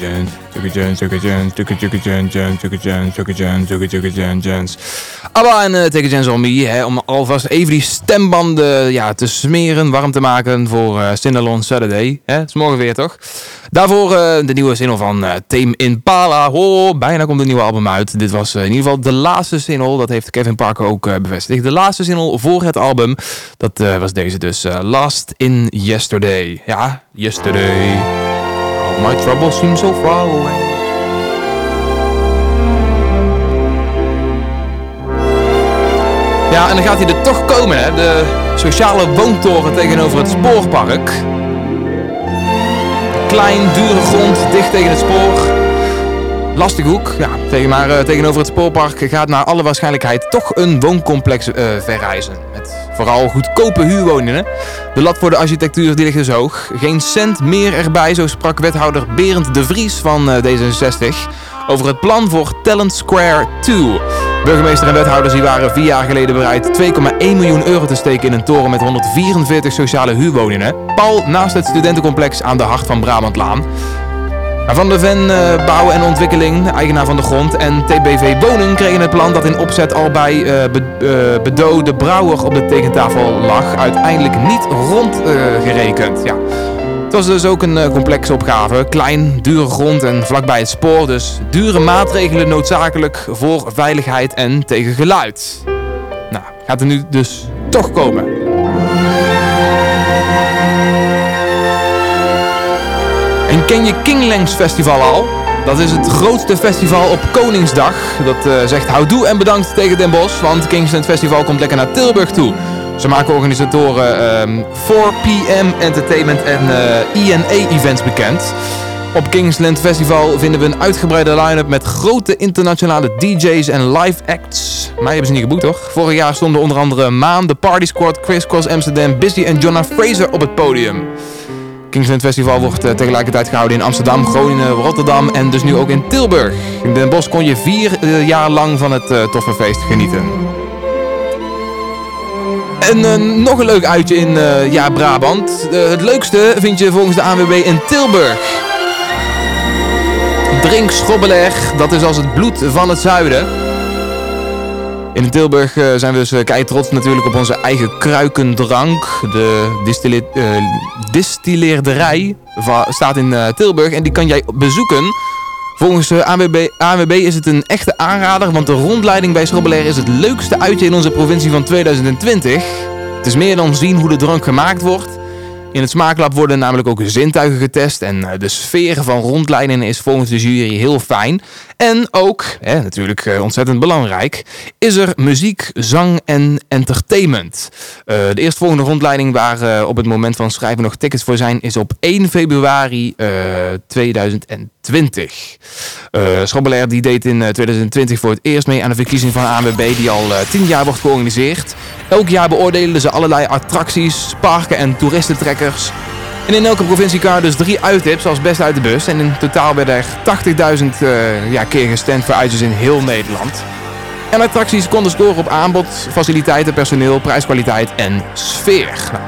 take take take take take. ABBA en uh, Take on Me, hè, om alvast even die stembanden ja, te smeren, warm te maken voor uh, Cinderland Saturday. Hè? Het is morgen weer, toch? Daarvoor uh, de nieuwe single van uh, Tame Impala. Oh, bijna komt een nieuwe album uit. Dit was in ieder geval de laatste single. Dat heeft Kevin Parker ook bevestigd. De laatste single voor het album. Dat was deze dus. Last in Yesterday. Ja, Yesterday. My troubles seem so far away. Ja, en dan gaat hij er toch komen, hè? De sociale woontoren tegenover het spoorpark klein, dure grond, dicht tegen het spoor. Lastig hoek, ja, tegen, maar uh, tegenover het spoorpark gaat naar alle waarschijnlijkheid toch een wooncomplex uh, verrijzen. Vooral goedkope huurwoningen. De lat voor de architectuur ligt dus hoog. Geen cent meer erbij, zo sprak wethouder Berend de Vries van uh, D66 over het plan voor Talent Square 2. Burgemeester en wethouders die waren vier jaar geleden bereid 2,1 miljoen euro te steken in een toren met 144 sociale huurwoningen. Pal naast het studentencomplex aan de Hart van Brabantlaan. Van de Ven uh, Bouw en Ontwikkeling, eigenaar van de grond, en TBV Wonen kregen het plan dat in opzet al bij uh, Brouwer op de tekentafel lag, uiteindelijk niet rondgerekend. ja. Het was dus ook een complexe opgave. Klein, dure grond en vlakbij het spoor. Dus dure maatregelen noodzakelijk voor veiligheid en tegen geluid. Nou, gaat er nu dus toch komen. Ken je Kinglangs Festival al? Dat is het grootste festival op Koningsdag. Dat uh, zegt houdoe en bedankt tegen Den Bosch, want Kingsland Festival komt lekker naar Tilburg toe. Ze maken organisatoren um, 4PM Entertainment en uh, Events bekend. Op Kingsland Festival vinden we een uitgebreide line-up met grote internationale DJ's en live acts. Mij hebben ze niet geboekt, toch? Vorig jaar stonden onder andere Maan, The Party Squad, Chris Cross Amsterdam, Busy en Jonna Fraser op het podium. Kingsland Festival wordt uh, tegelijkertijd gehouden in Amsterdam, Groningen, Rotterdam en dus nu ook in Tilburg. In Den Bosch kon je vier uh, jaar lang van het uh, toffe feest genieten. En nog een leuk uitje in ja, Brabant. het leukste vind je volgens de ANWB in Tilburg. Drink schobbeleg, dat is als het bloed van het zuiden. In Tilburg uh, zijn we dus uh, kei trots natuurlijk op onze eigen kruikendrank. De uh, distilleerderij staat in Tilburg en die kan jij bezoeken. Volgens ANWB, ANWB is het een echte aanrader, want de rondleiding bij Schrobbelair is het leukste uitje in onze provincie van 2020. Het is meer dan zien hoe de drank gemaakt wordt. In het smaaklab worden namelijk ook zintuigen getest en de sfeer van rondleidingen is volgens de jury heel fijn. En ook, hè, natuurlijk ontzettend belangrijk, is er muziek, zang en entertainment. Uh, de eerstvolgende rondleiding waar op het moment van schrijven nog tickets voor zijn is op 1 februari uh, 2020. Uh, die deed in 2020 voor het eerst mee aan de verkiezing van ANWB die al 10 jaar wordt georganiseerd. Elk jaar beoordelen ze allerlei attracties, parken en En in elke provincie kwamen dus drie uittips als best uit de bus. En in totaal werden er 80.000 uh, ja, keer gestemd voor uitjes in heel Nederland. En attracties konden scoren op aanbod, faciliteiten, personeel, prijskwaliteit en sfeer. Nou,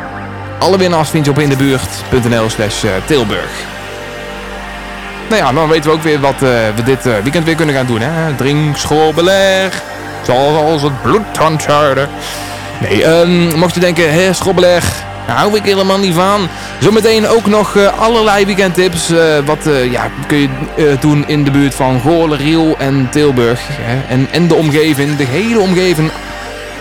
alle winnaars vind je op indebuurt.nl slash Tilburg. Nou ja, dan weten we ook weer wat uh, we dit weekend weer kunnen gaan doen. Hè? Drink, school, beleg. Zoals het bloed zuiden. Nee, um, mocht je denken, hè, schobbeleg, daar hou ik helemaal niet van. Zometeen ook nog uh, allerlei weekendtips. Uh, wat uh, ja, kun je doen in de buurt van Goorlen, Riel en Tilburg. Hè? En, en de omgeving, de hele omgeving.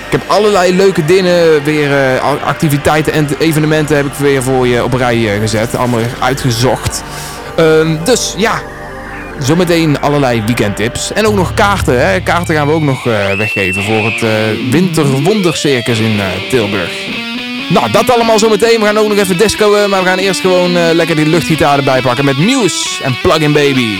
Ik heb allerlei leuke dingen, weer activiteiten en evenementen heb ik weer voor je op rij gezet. Allemaal uitgezocht. Ehm, dus ja, zometeen allerlei weekendtips. En ook nog kaarten. Hè? Kaarten gaan we ook nog weggeven voor het Winterwondercircus in Tilburg. Nou, dat allemaal zometeen. We gaan ook nog even discoen, maar we gaan eerst gewoon uh, lekker die luchtgitaar erbij pakken met Muse en Plug-in Baby.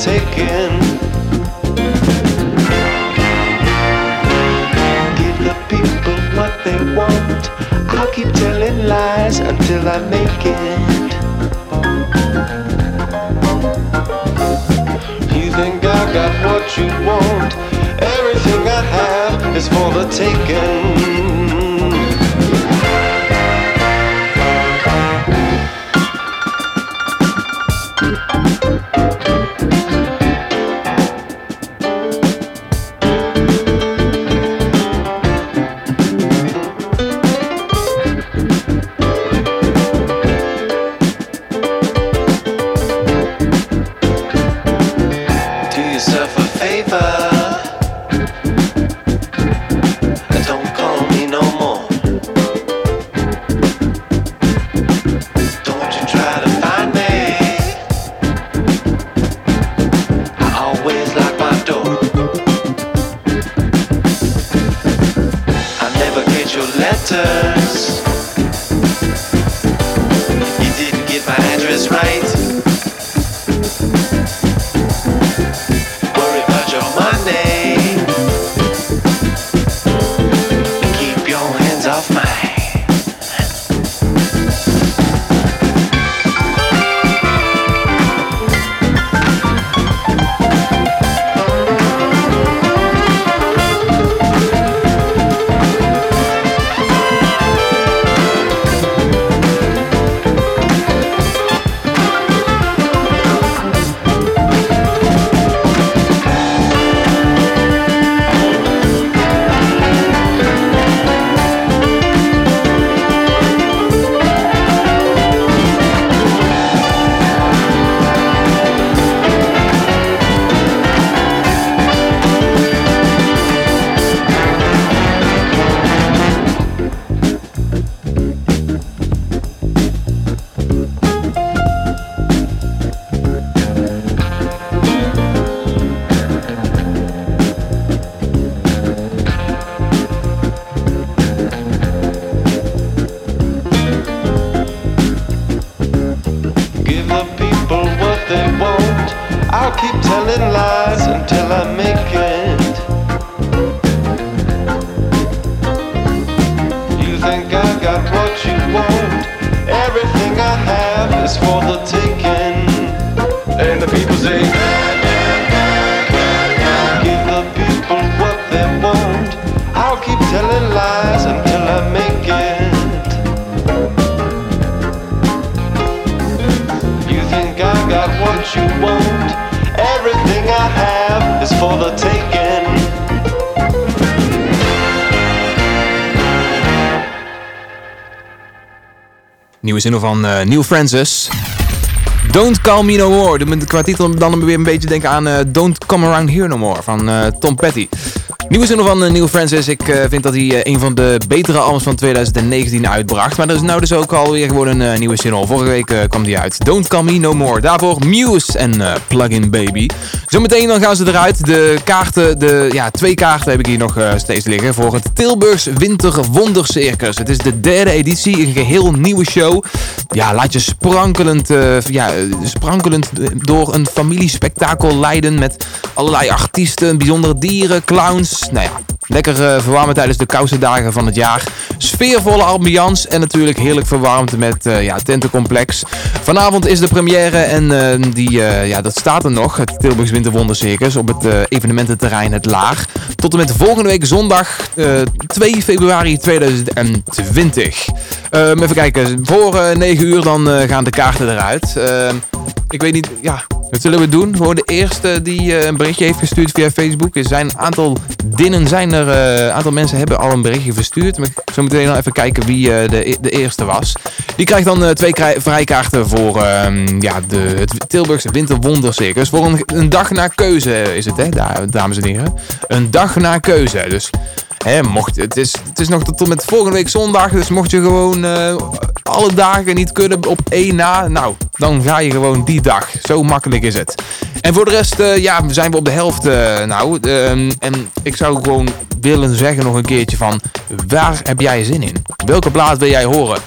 taking. Give the people what they want. I'll keep telling lies until I make it. You think I got what you want? Everything I have is for the taking. Nieuwe zinnen van eh Neil Francis. Don't Call Me No More. Qua titel dan weer een beetje denken aan eh, Don't Come Around Here No More van eh, Tom Petty. Nieuwe single van eh, Neil Francis. Ik eh, vind dat hij eh, een van de betere albums van 2019 uitbracht. Maar er is nou dus ook alweer gewoon een nieuwe single. Vorige week kwam die uit. Don't Call Me No More. Daarvoor Muse en eh, Plug-in Baby. Zometeen dan gaan ze eruit. De kaarten, de, ja, twee kaarten heb ik hier nog steeds liggen. Voor het Tilburgs Winter Wondercircus. Het is de derde editie. Een geheel nieuwe show. Ja, laat je sprankelend, eh, ja, eh, sprankelend door een familiespektakel leiden. Met allerlei artiesten, bijzondere dieren, clowns. Nou ja, Lekker eh, verwarmen tijdens de koudste dagen van het jaar. Sfeervolle ambiance en natuurlijk heerlijk verwarmd met eh, ja, tentencomplex. Vanavond is de première en eh, die, ja, dat staat er nog. Het Tilburgs Winterwondercircus op het evenemententerrein Het Laag. Tot en met volgende week zondag eh, 2 februari 2020. Ehm, even kijken, voor eh, 9 uur dan gaan de kaarten eruit. Ik weet niet, ja, wat zullen we doen? Gewoon de eerste die eh, een berichtje heeft gestuurd via Facebook. Er zijn een aantal dinnen, zijn er, eh, een aantal mensen hebben al een berichtje verstuurd. Maar ik zal meteen even kijken wie eh, de, de eerste was. Die krijgt dan eh, twee vrijkaarten voor ehm, ja, de, het Tilburgse Winterwondercircus. Voor een, dag naar keuze is het, hè, da- dames en heren. Een dag naar keuze. Dus hè, mocht, het, is, het is nog tot en met volgende week zondag. Dus mocht je gewoon eh, alle dagen niet kunnen op één na, nou, dan ga je gewoon die dag. Zo makkelijk is het. En voor de rest, eh, ja, zijn we op de helft eh, nou. Ehm, en ik zou gewoon willen zeggen nog een keertje van, waar heb jij zin in? Welke plaat wil jij horen?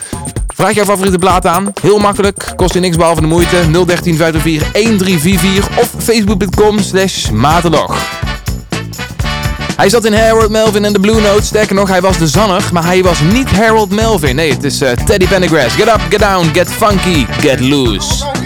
Vraag jouw favoriete plaat aan. Heel makkelijk. Kost je niks behalve de moeite. 013 504 1344 of facebook.com slash. Hij zat in Harold Melvin en de Blue Notes. Sterker nog, hij was de zannig, maar hij was niet Harold Melvin. Nee, het is eh, Teddy Pendergrass. Get up, get down, get funky, get loose.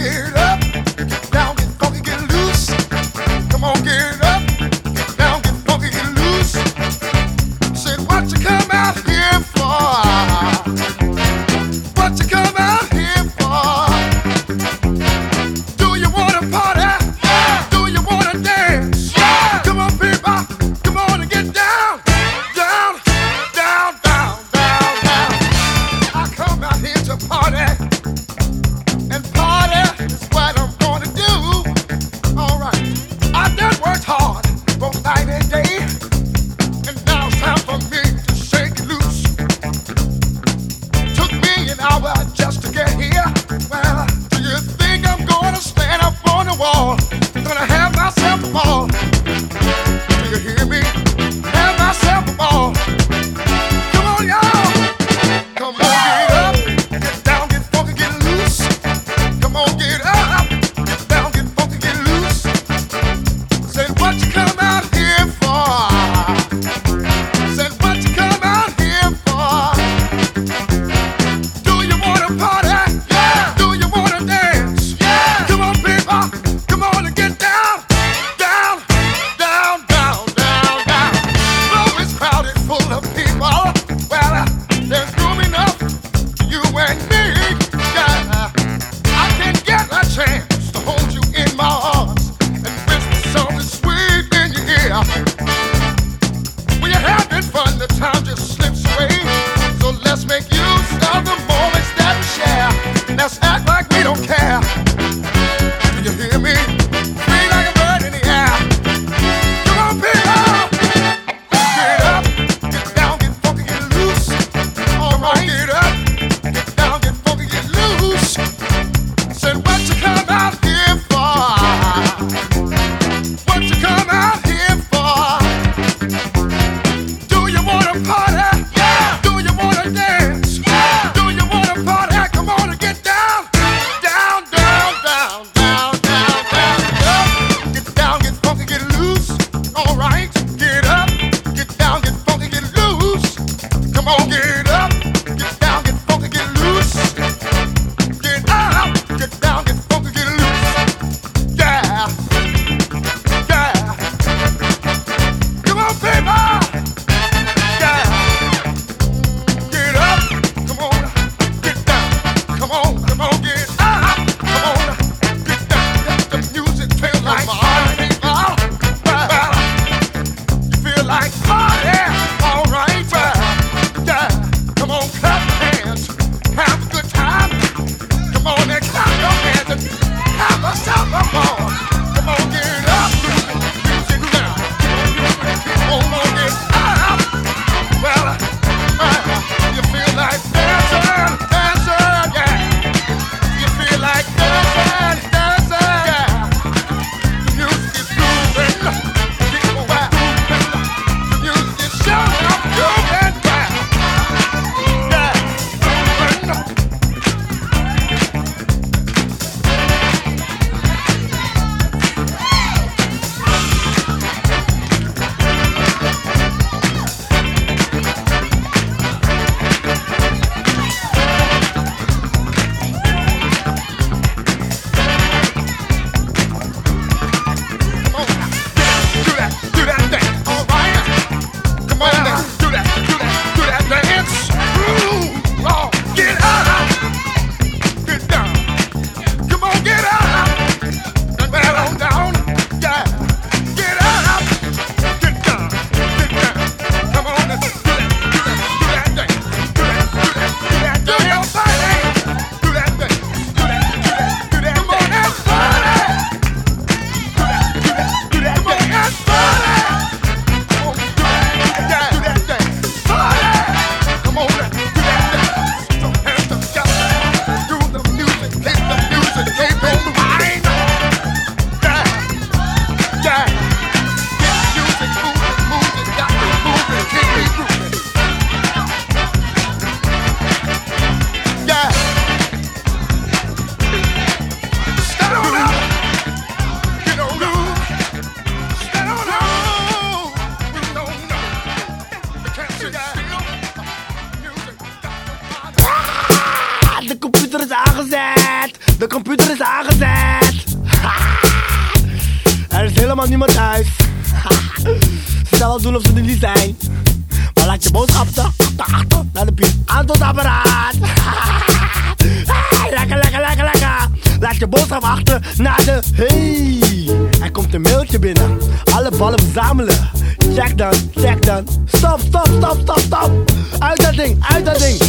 verzamelen. Check dan, check dan. Stop, stop, stop, stop, stop. Uit dat ding, uit dat ding.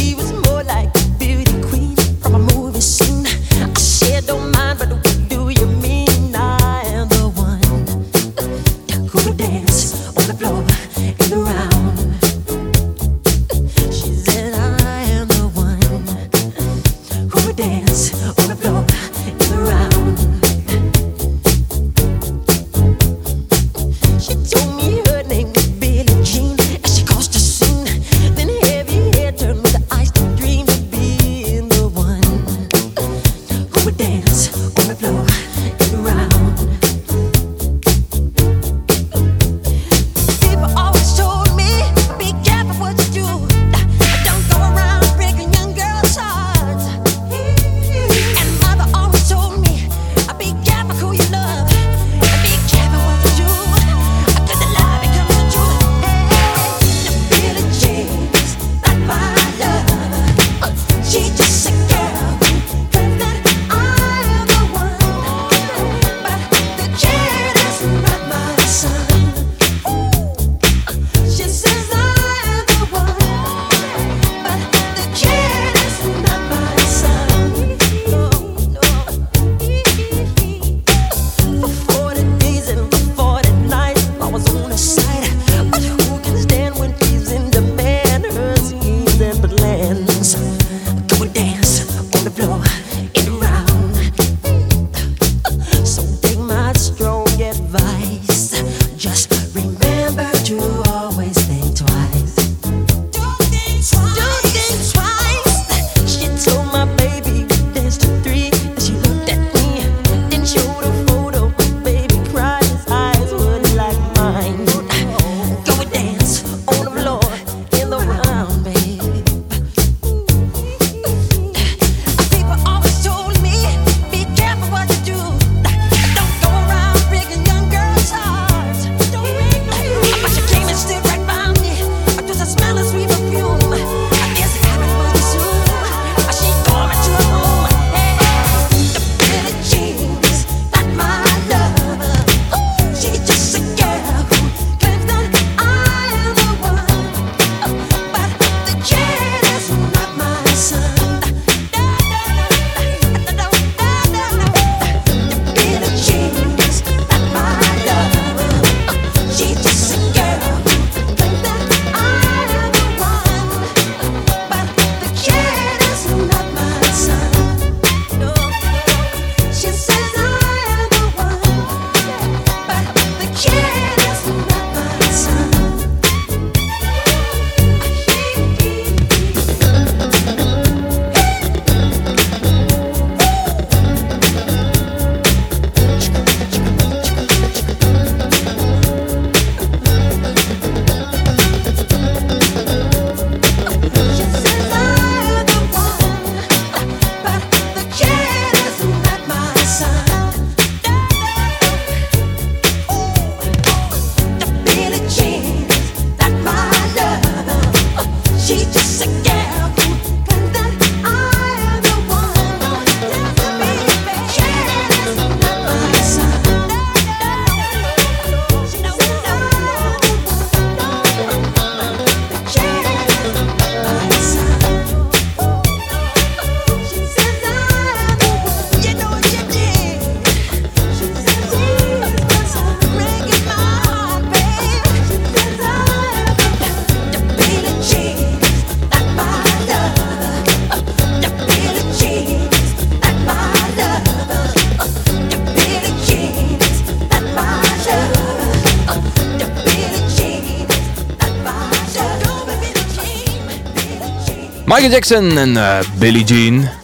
Michael Jackson and uh, Billie Jean.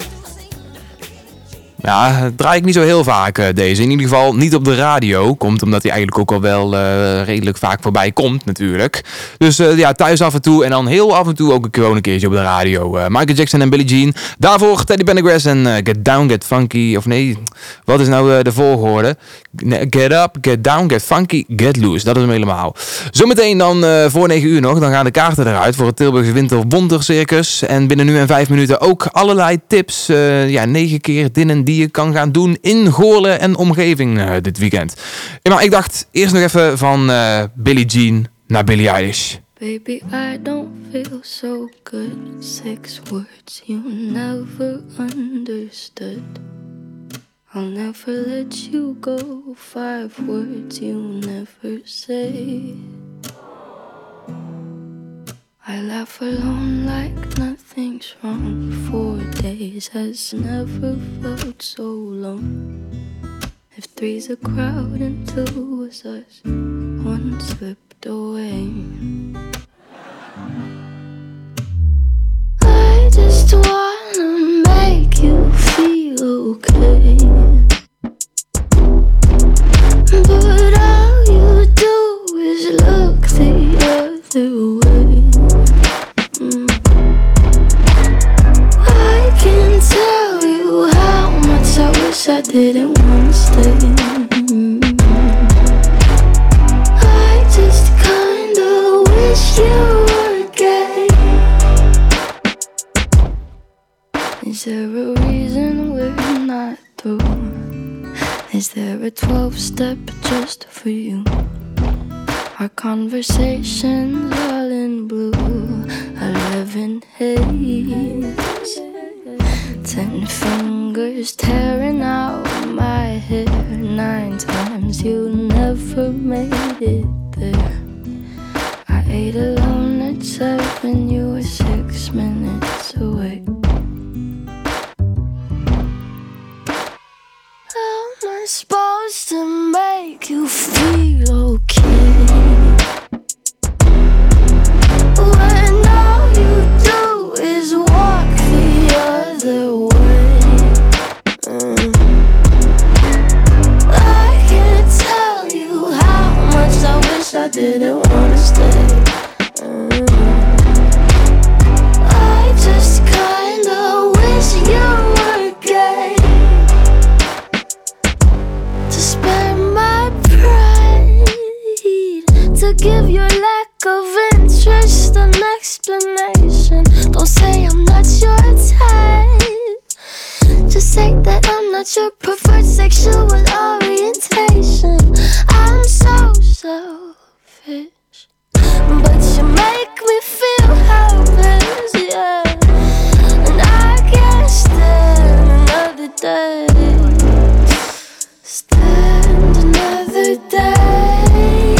Ja, draai ik niet zo heel vaak eh, deze. In ieder geval niet op de radio. Komt omdat hij eigenlijk ook al wel eh, redelijk vaak voorbij komt natuurlijk. Dus eh, ja, thuis af en toe. En dan heel af en toe ook gewoon een keertje op de radio. Michael Jackson en Billie Jean. Daarvoor Teddy Pendergrass en Get Down, Get Funky. Of nee, wat is nou de volgorde? Get Up, Get Down, Get Funky, Get Loose. Dat is hem helemaal. Zometeen dan voor 9 uur nog. Dan gaan de kaarten eruit voor het Tilburgse Winter Circus. En binnen nu en 5 minuten ook allerlei tips. ja, 9 keer dingen die je kan gaan doen in Goorlen en omgeving eh, dit weekend. Maar ik dacht eerst nog even van eh Billie Jean naar Billie Eilish. Baby, I don't feel so good. Six words you never understood. I'll never let you go. Five words you never say. I laugh alone like nothing's wrong. Four days has never felt so long. If three's a crowd and two was us, one slipped away. I just wanna make you feel okay. But all you do is look the other way. I didn't wanna stay. I just kinda wish you were gay. Is there a reason we're not through? Is there a 12 step just for you? Our conversations all in blue, 11 haze. Ten fingers tearing out my hair. Nine times you never made it there. I ate alone at seven, you were six minutes away. How am I supposed to make you feel okay? Didn't wanna stay. I just kinda wish you were gay to spare my pride, to give your lack of interest an explanation. Don't say I'm not your type. Just say that I'm not your preferred sexual orientation. I'm so so selfish, but you make me feel helpless, yeah. And I can't stand another day. Stand another day.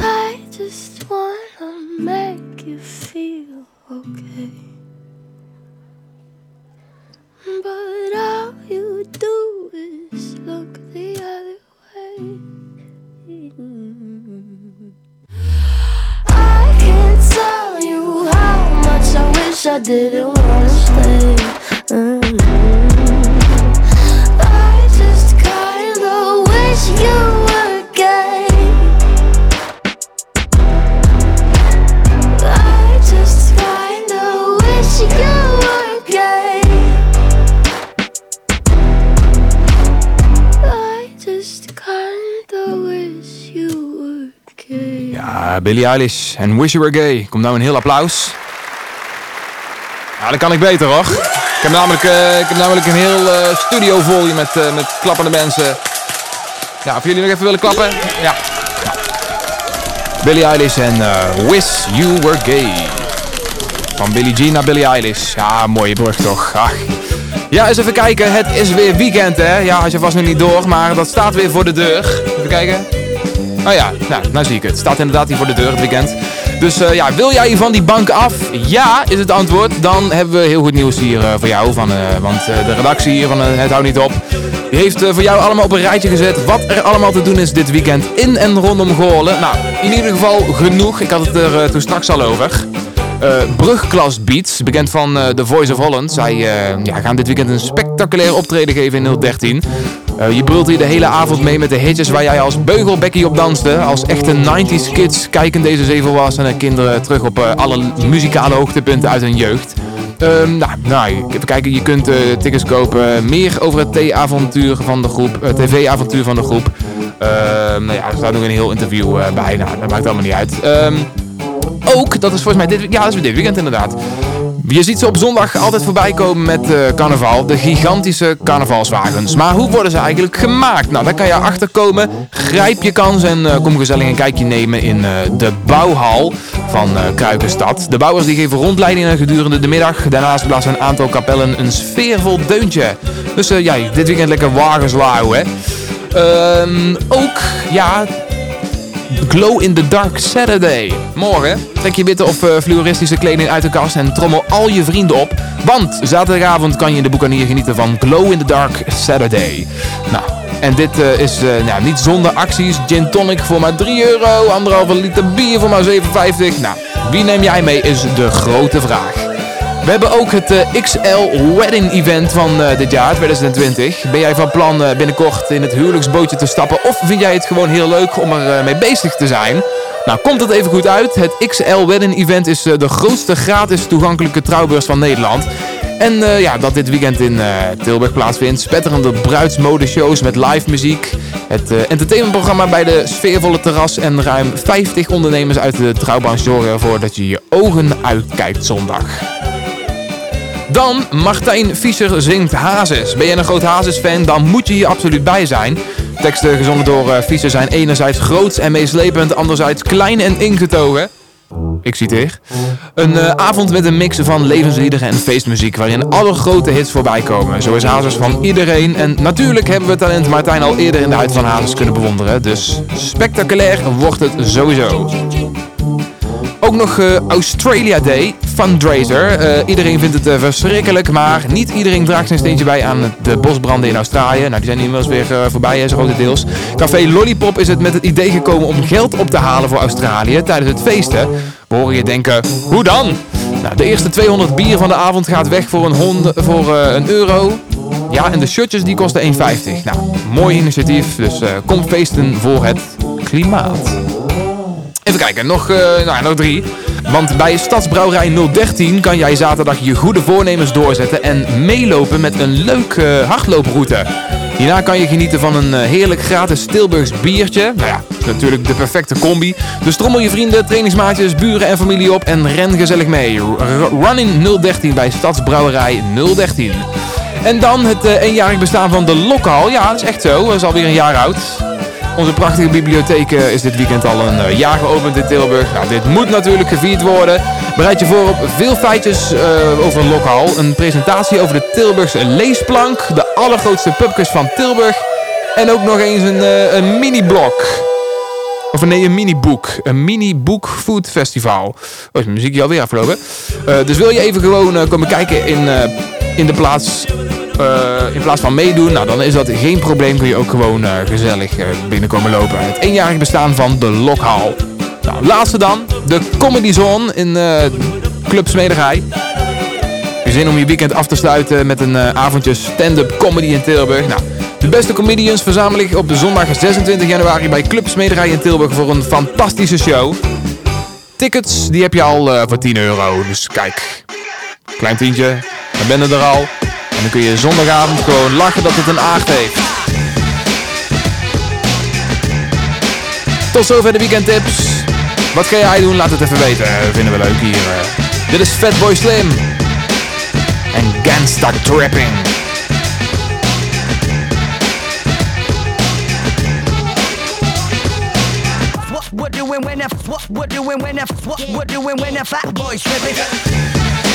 I just wanna make you feel okay. But all you do is look the other way. I wish I didn't wanna stay. Mm. I just kinda wish you were gay. I just kinda wish you were gay. I just kinda wish you were gay. Ja, Billie Eilish en Wish You Were Gay. Komt nou een heel applaus. Ja, dat kan ik beter hoor. Ik heb namelijk, eh, ik heb namelijk een heel eh, studio vol hier met, eh, met klappende mensen. Ja, of jullie nog even willen klappen? Ja. Billie Eilish en Wish You Were Gay. Van Billie Jean naar Billie Eilish. Ja, mooie brug toch. Ach. Ja, eens even kijken. Het is weer weekend hè. Ja, als je vast nog niet door, maar dat staat weer voor de deur. Even kijken. Oh ja, nou, nou zie ik. Het staat inderdaad hier voor de deur het weekend. Dus eh, ja, wil jij van die bank af? Ja, is het antwoord. Dan hebben we heel goed nieuws hier eh, voor jou. Van, eh, want de redactie hier van Het Houdt Niet Op... die heeft voor jou allemaal op een rijtje gezet... wat er allemaal te doen is dit weekend in en rondom Goorlen. Nou, in ieder geval genoeg. Ik had het er toen straks al over. Eh, Brugklas Beats, bekend van The Voice of Holland. Zij ja, gaan dit weekend een spectaculair optreden geven in 013. Eh, je brult hier de hele avond mee met de hitjes waar jij als beugelbekkie op danste. Als echte 90s kids kijken deze zeven volwassenen kinderen terug op eh, alle muzikale hoogtepunten uit hun jeugd. Ehm, nou, nou, even kijken, je kunt eh, tickets kopen. Meer over het T-avontuur van de groep, eh, tv-avontuur van de groep. Ehm, nou ja, er staat nog een heel interview eh, bij. Nou, dat maakt allemaal niet uit. Ehm, ook, dat is volgens mij dit, ja, dat is dit weekend inderdaad. Je ziet ze op zondag altijd voorbij komen met eh, carnaval. De gigantische carnavalswagens. Maar hoe worden ze eigenlijk gemaakt? Nou, daar kan je achter komen. Grijp je kans en eh, kom gezellig een kijkje nemen in eh, de bouwhal van Kruikenstad. De bouwers die geven rondleidingen gedurende de middag. Daarnaast blazen een aantal kapellen een sfeervol deuntje. Dus ja, dit weekend lekker wagens lauwen. Ehm, ook, ja, Glow in the Dark Saturday. Morgen trek je witte of eh, fluoristische kleding uit de kast en trommel al je vrienden op. Want zaterdagavond kan je in de boekanier genieten van Glow in the Dark Saturday. Nou, en dit eh, is eh, nou, niet zonder acties. Gin tonic voor maar 3 euro. Anderhalve liter bier voor maar 7,50. Nou, wie neem jij mee is de grote vraag. We hebben ook het eh, XL Wedding Event van eh, dit jaar, 2020. Ben jij van plan eh, binnenkort in het huwelijksbootje te stappen? Of vind jij het gewoon heel leuk om er mee bezig te zijn? Nou, komt het even goed uit. Het XL Wedding Event is de grootste gratis toegankelijke trouwbeurs van Nederland. En ja, dat dit weekend in Tilburg plaatsvindt. Spetterende bruidsmodeshows met live muziek. Het entertainmentprogramma bij de sfeervolle terras. En ruim 50 ondernemers uit de trouwbranche zorgen ervoor dat je je ogen uitkijkt zondag. Dan Martijn Fischer zingt Hazes. Ben je een groot Hazes-fan, dan moet je hier absoluut bij zijn. Teksten gezongen door eh, Fischer zijn enerzijds groots en meeslepend, anderzijds klein en ingetogen. Ik citeer. Een eh, avond met een mix van levensliederen en feestmuziek waarin alle grote hits voorbij komen. Zo is Hazes van iedereen en natuurlijk hebben we talent Martijn al eerder in de huid van Hazes kunnen bewonderen. Dus spectaculair wordt het sowieso. Ook nog eh, Australia Day, fundraiser. Eh, iedereen vindt het eh, verschrikkelijk, maar niet iedereen draagt zijn steentje bij aan de bosbranden in Australië. Nou, die zijn inmiddels weer voorbij, zo grotendeels. Café Lollipop is het met het idee gekomen om geld op te halen voor Australië tijdens het feesten. We horen je denken, hoe dan? Nou, de eerste 200 bier van de avond gaat weg voor een, hond, voor, een euro. Ja, en de shirtjes die kosten 1,50. Nou, mooi initiatief, dus kom feesten voor het klimaat. Even kijken, nog, eh, nou, nog drie. Want bij Stadsbrouwerij 013 kan jij zaterdag je goede voornemens doorzetten en meelopen met een leuk eh, hardlooproute. Hierna kan je genieten van een eh, heerlijk gratis Tilburgs biertje. Nou ja, natuurlijk de perfecte combi. Dus trommel je vrienden, trainingsmaatjes, buren en familie op en ren gezellig mee. Running 013 bij Stadsbrouwerij 013. En dan het eenjarig bestaan van de Lokhal. Ja, dat is echt zo. Dat is alweer een jaar oud. Onze prachtige bibliotheek eh, is dit weekend al een eh, jaar geopend in Tilburg. Nou, dit moet natuurlijk gevierd worden. Bereid je voor op veel feitjes eh, over Lokhal. Een presentatie over de Tilburgse leesplank. De allergrootste pubquiz van Tilburg. En ook nog eens een, een mini-blok. Of nee, een mini-boek. Een mini-boek food festival. Oh, is mijn muziekje alweer afgelopen. Dus wil je even gewoon komen kijken in, in de plaats... eh, in plaats van meedoen, nou dan is dat geen probleem. Kun je ook gewoon eh, gezellig eh, binnenkomen lopen. Het eenjarig bestaan van de Lokhal. Nou, laatste dan. De Comedy Zone in Club Smederij. Zin om je weekend af te sluiten met een avondje stand-up comedy in Tilburg? Nou, de beste comedians verzamelen zich op de zondag 26 januari bij Club Smederij in Tilburg voor een fantastische show. Tickets, die heb je al voor 10 euro. Dus kijk, klein tientje, dan ben er al. En dan kun je zondagavond gewoon lachen dat het een aard heeft. Tot zover de weekendtips. Wat ga jij doen? Laat het even weten. Eh, Vinden we leuk hier. eh. Dit is Fatboy Slim. En Gangsta Trapping. Doing when that what we're doing when that what we're doing when fat boy tripping.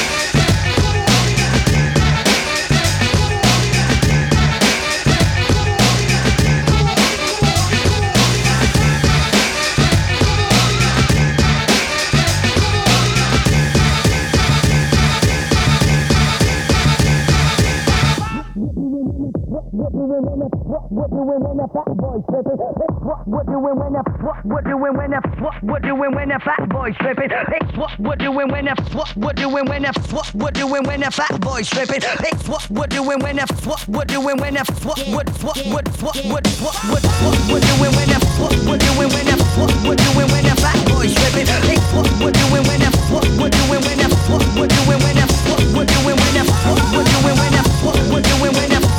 doing when the fuck what doing when the fat boy tripping? It's what what doing when the fuck what doing when the fuck what doing when the fat boy tripping? It's what what doing when the fuck what doing when the fuck what doing when the fat boy tripping? It's what what doing when the fuck what doing when the fuck what what what what what what what what what doing when the fuck what doing when the fuck what doing when the fat boy tripping? It's what what doing when the fuck what doing when the fuck what doing when the fuck what doing when the fuck what doing when the fuck what doing when the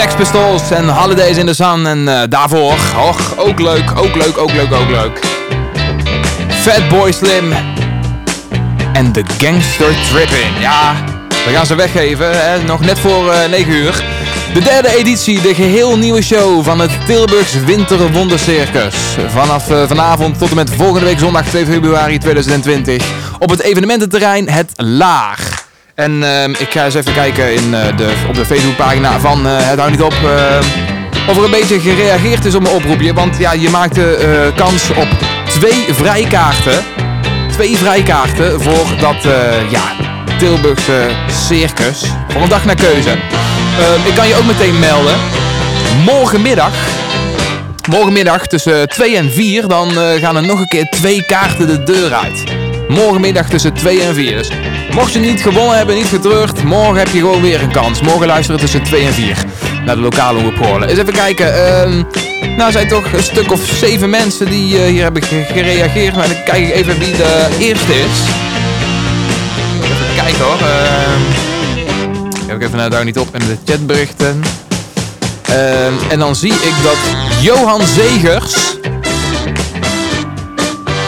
Sex Pistols en Holidays in the Sun. En eh, daarvoor, och, ook leuk, ook leuk, ook leuk, ook leuk. Fatboy Slim en de Gangster Tripping. Ja, we gaan ze weggeven, hè, nog net voor eh 9 uur. De derde editie, de geheel nieuwe show van het Tilburgs Winter Wondercircus. Vanaf eh, vanavond tot en met volgende week zondag 2 februari 2020 op het evenemententerrein Het Laag. En ehm, ik ga eens even kijken in, eh, de, op de Facebookpagina van eh, Het Houdt Niet Op eh, of er een beetje gereageerd is op mijn oproepje. Want ja, je maakte kans op twee vrijkaarten. Twee vrijkaarten voor dat ja, Tilburgse circus. Voor een dag naar keuze. Ehm, ik kan je ook meteen melden. Morgenmiddag Morgenmiddag tussen 2 en 4, dan gaan er nog een keer twee kaarten de deur uit. Morgenmiddag tussen 2 en 4. Dus mocht je niet gewonnen hebben, niet getreurd, morgen heb je gewoon weer een kans. Morgen luisteren tussen 2 en 4 naar de lokale omroep Eens even kijken. ehm, nou, zijn toch een stuk of zeven mensen die eh, hier hebben ge- gereageerd. Maar dan kijk ik even wie de eerste is. Even kijken hoor. ehm. Kijk ik even naar daar niet op in de chatberichten. Ehm, en dan zie ik dat Johan Zegers.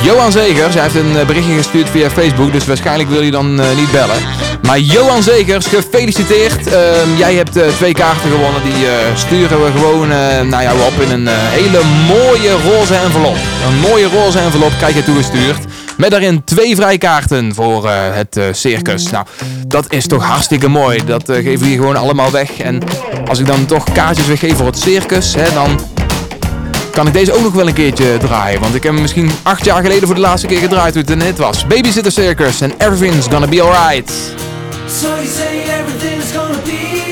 Johan Zegers, hij heeft een eh, berichtje gestuurd via Facebook, dus waarschijnlijk wil je dan eh, niet bellen. Maar Johan Zegers, gefeliciteerd. Ehm, jij hebt eh, twee kaarten gewonnen. Die sturen we gewoon naar jou op in een hele mooie roze envelop. Een mooie roze envelop krijg je toegestuurd. Met daarin twee vrijkaarten voor het circus. Nou, dat is toch hartstikke mooi. Dat geven we hier gewoon allemaal weg. En als ik dan toch kaartjes weggeef voor het circus, hè, dan kan ik deze ook nog wel een keertje draaien. Want ik heb hem misschien acht jaar geleden voor de laatste keer gedraaid toen het een hit was. Babysitter Circus en Everything's Gonna Be Alright. So you say everything's gonna be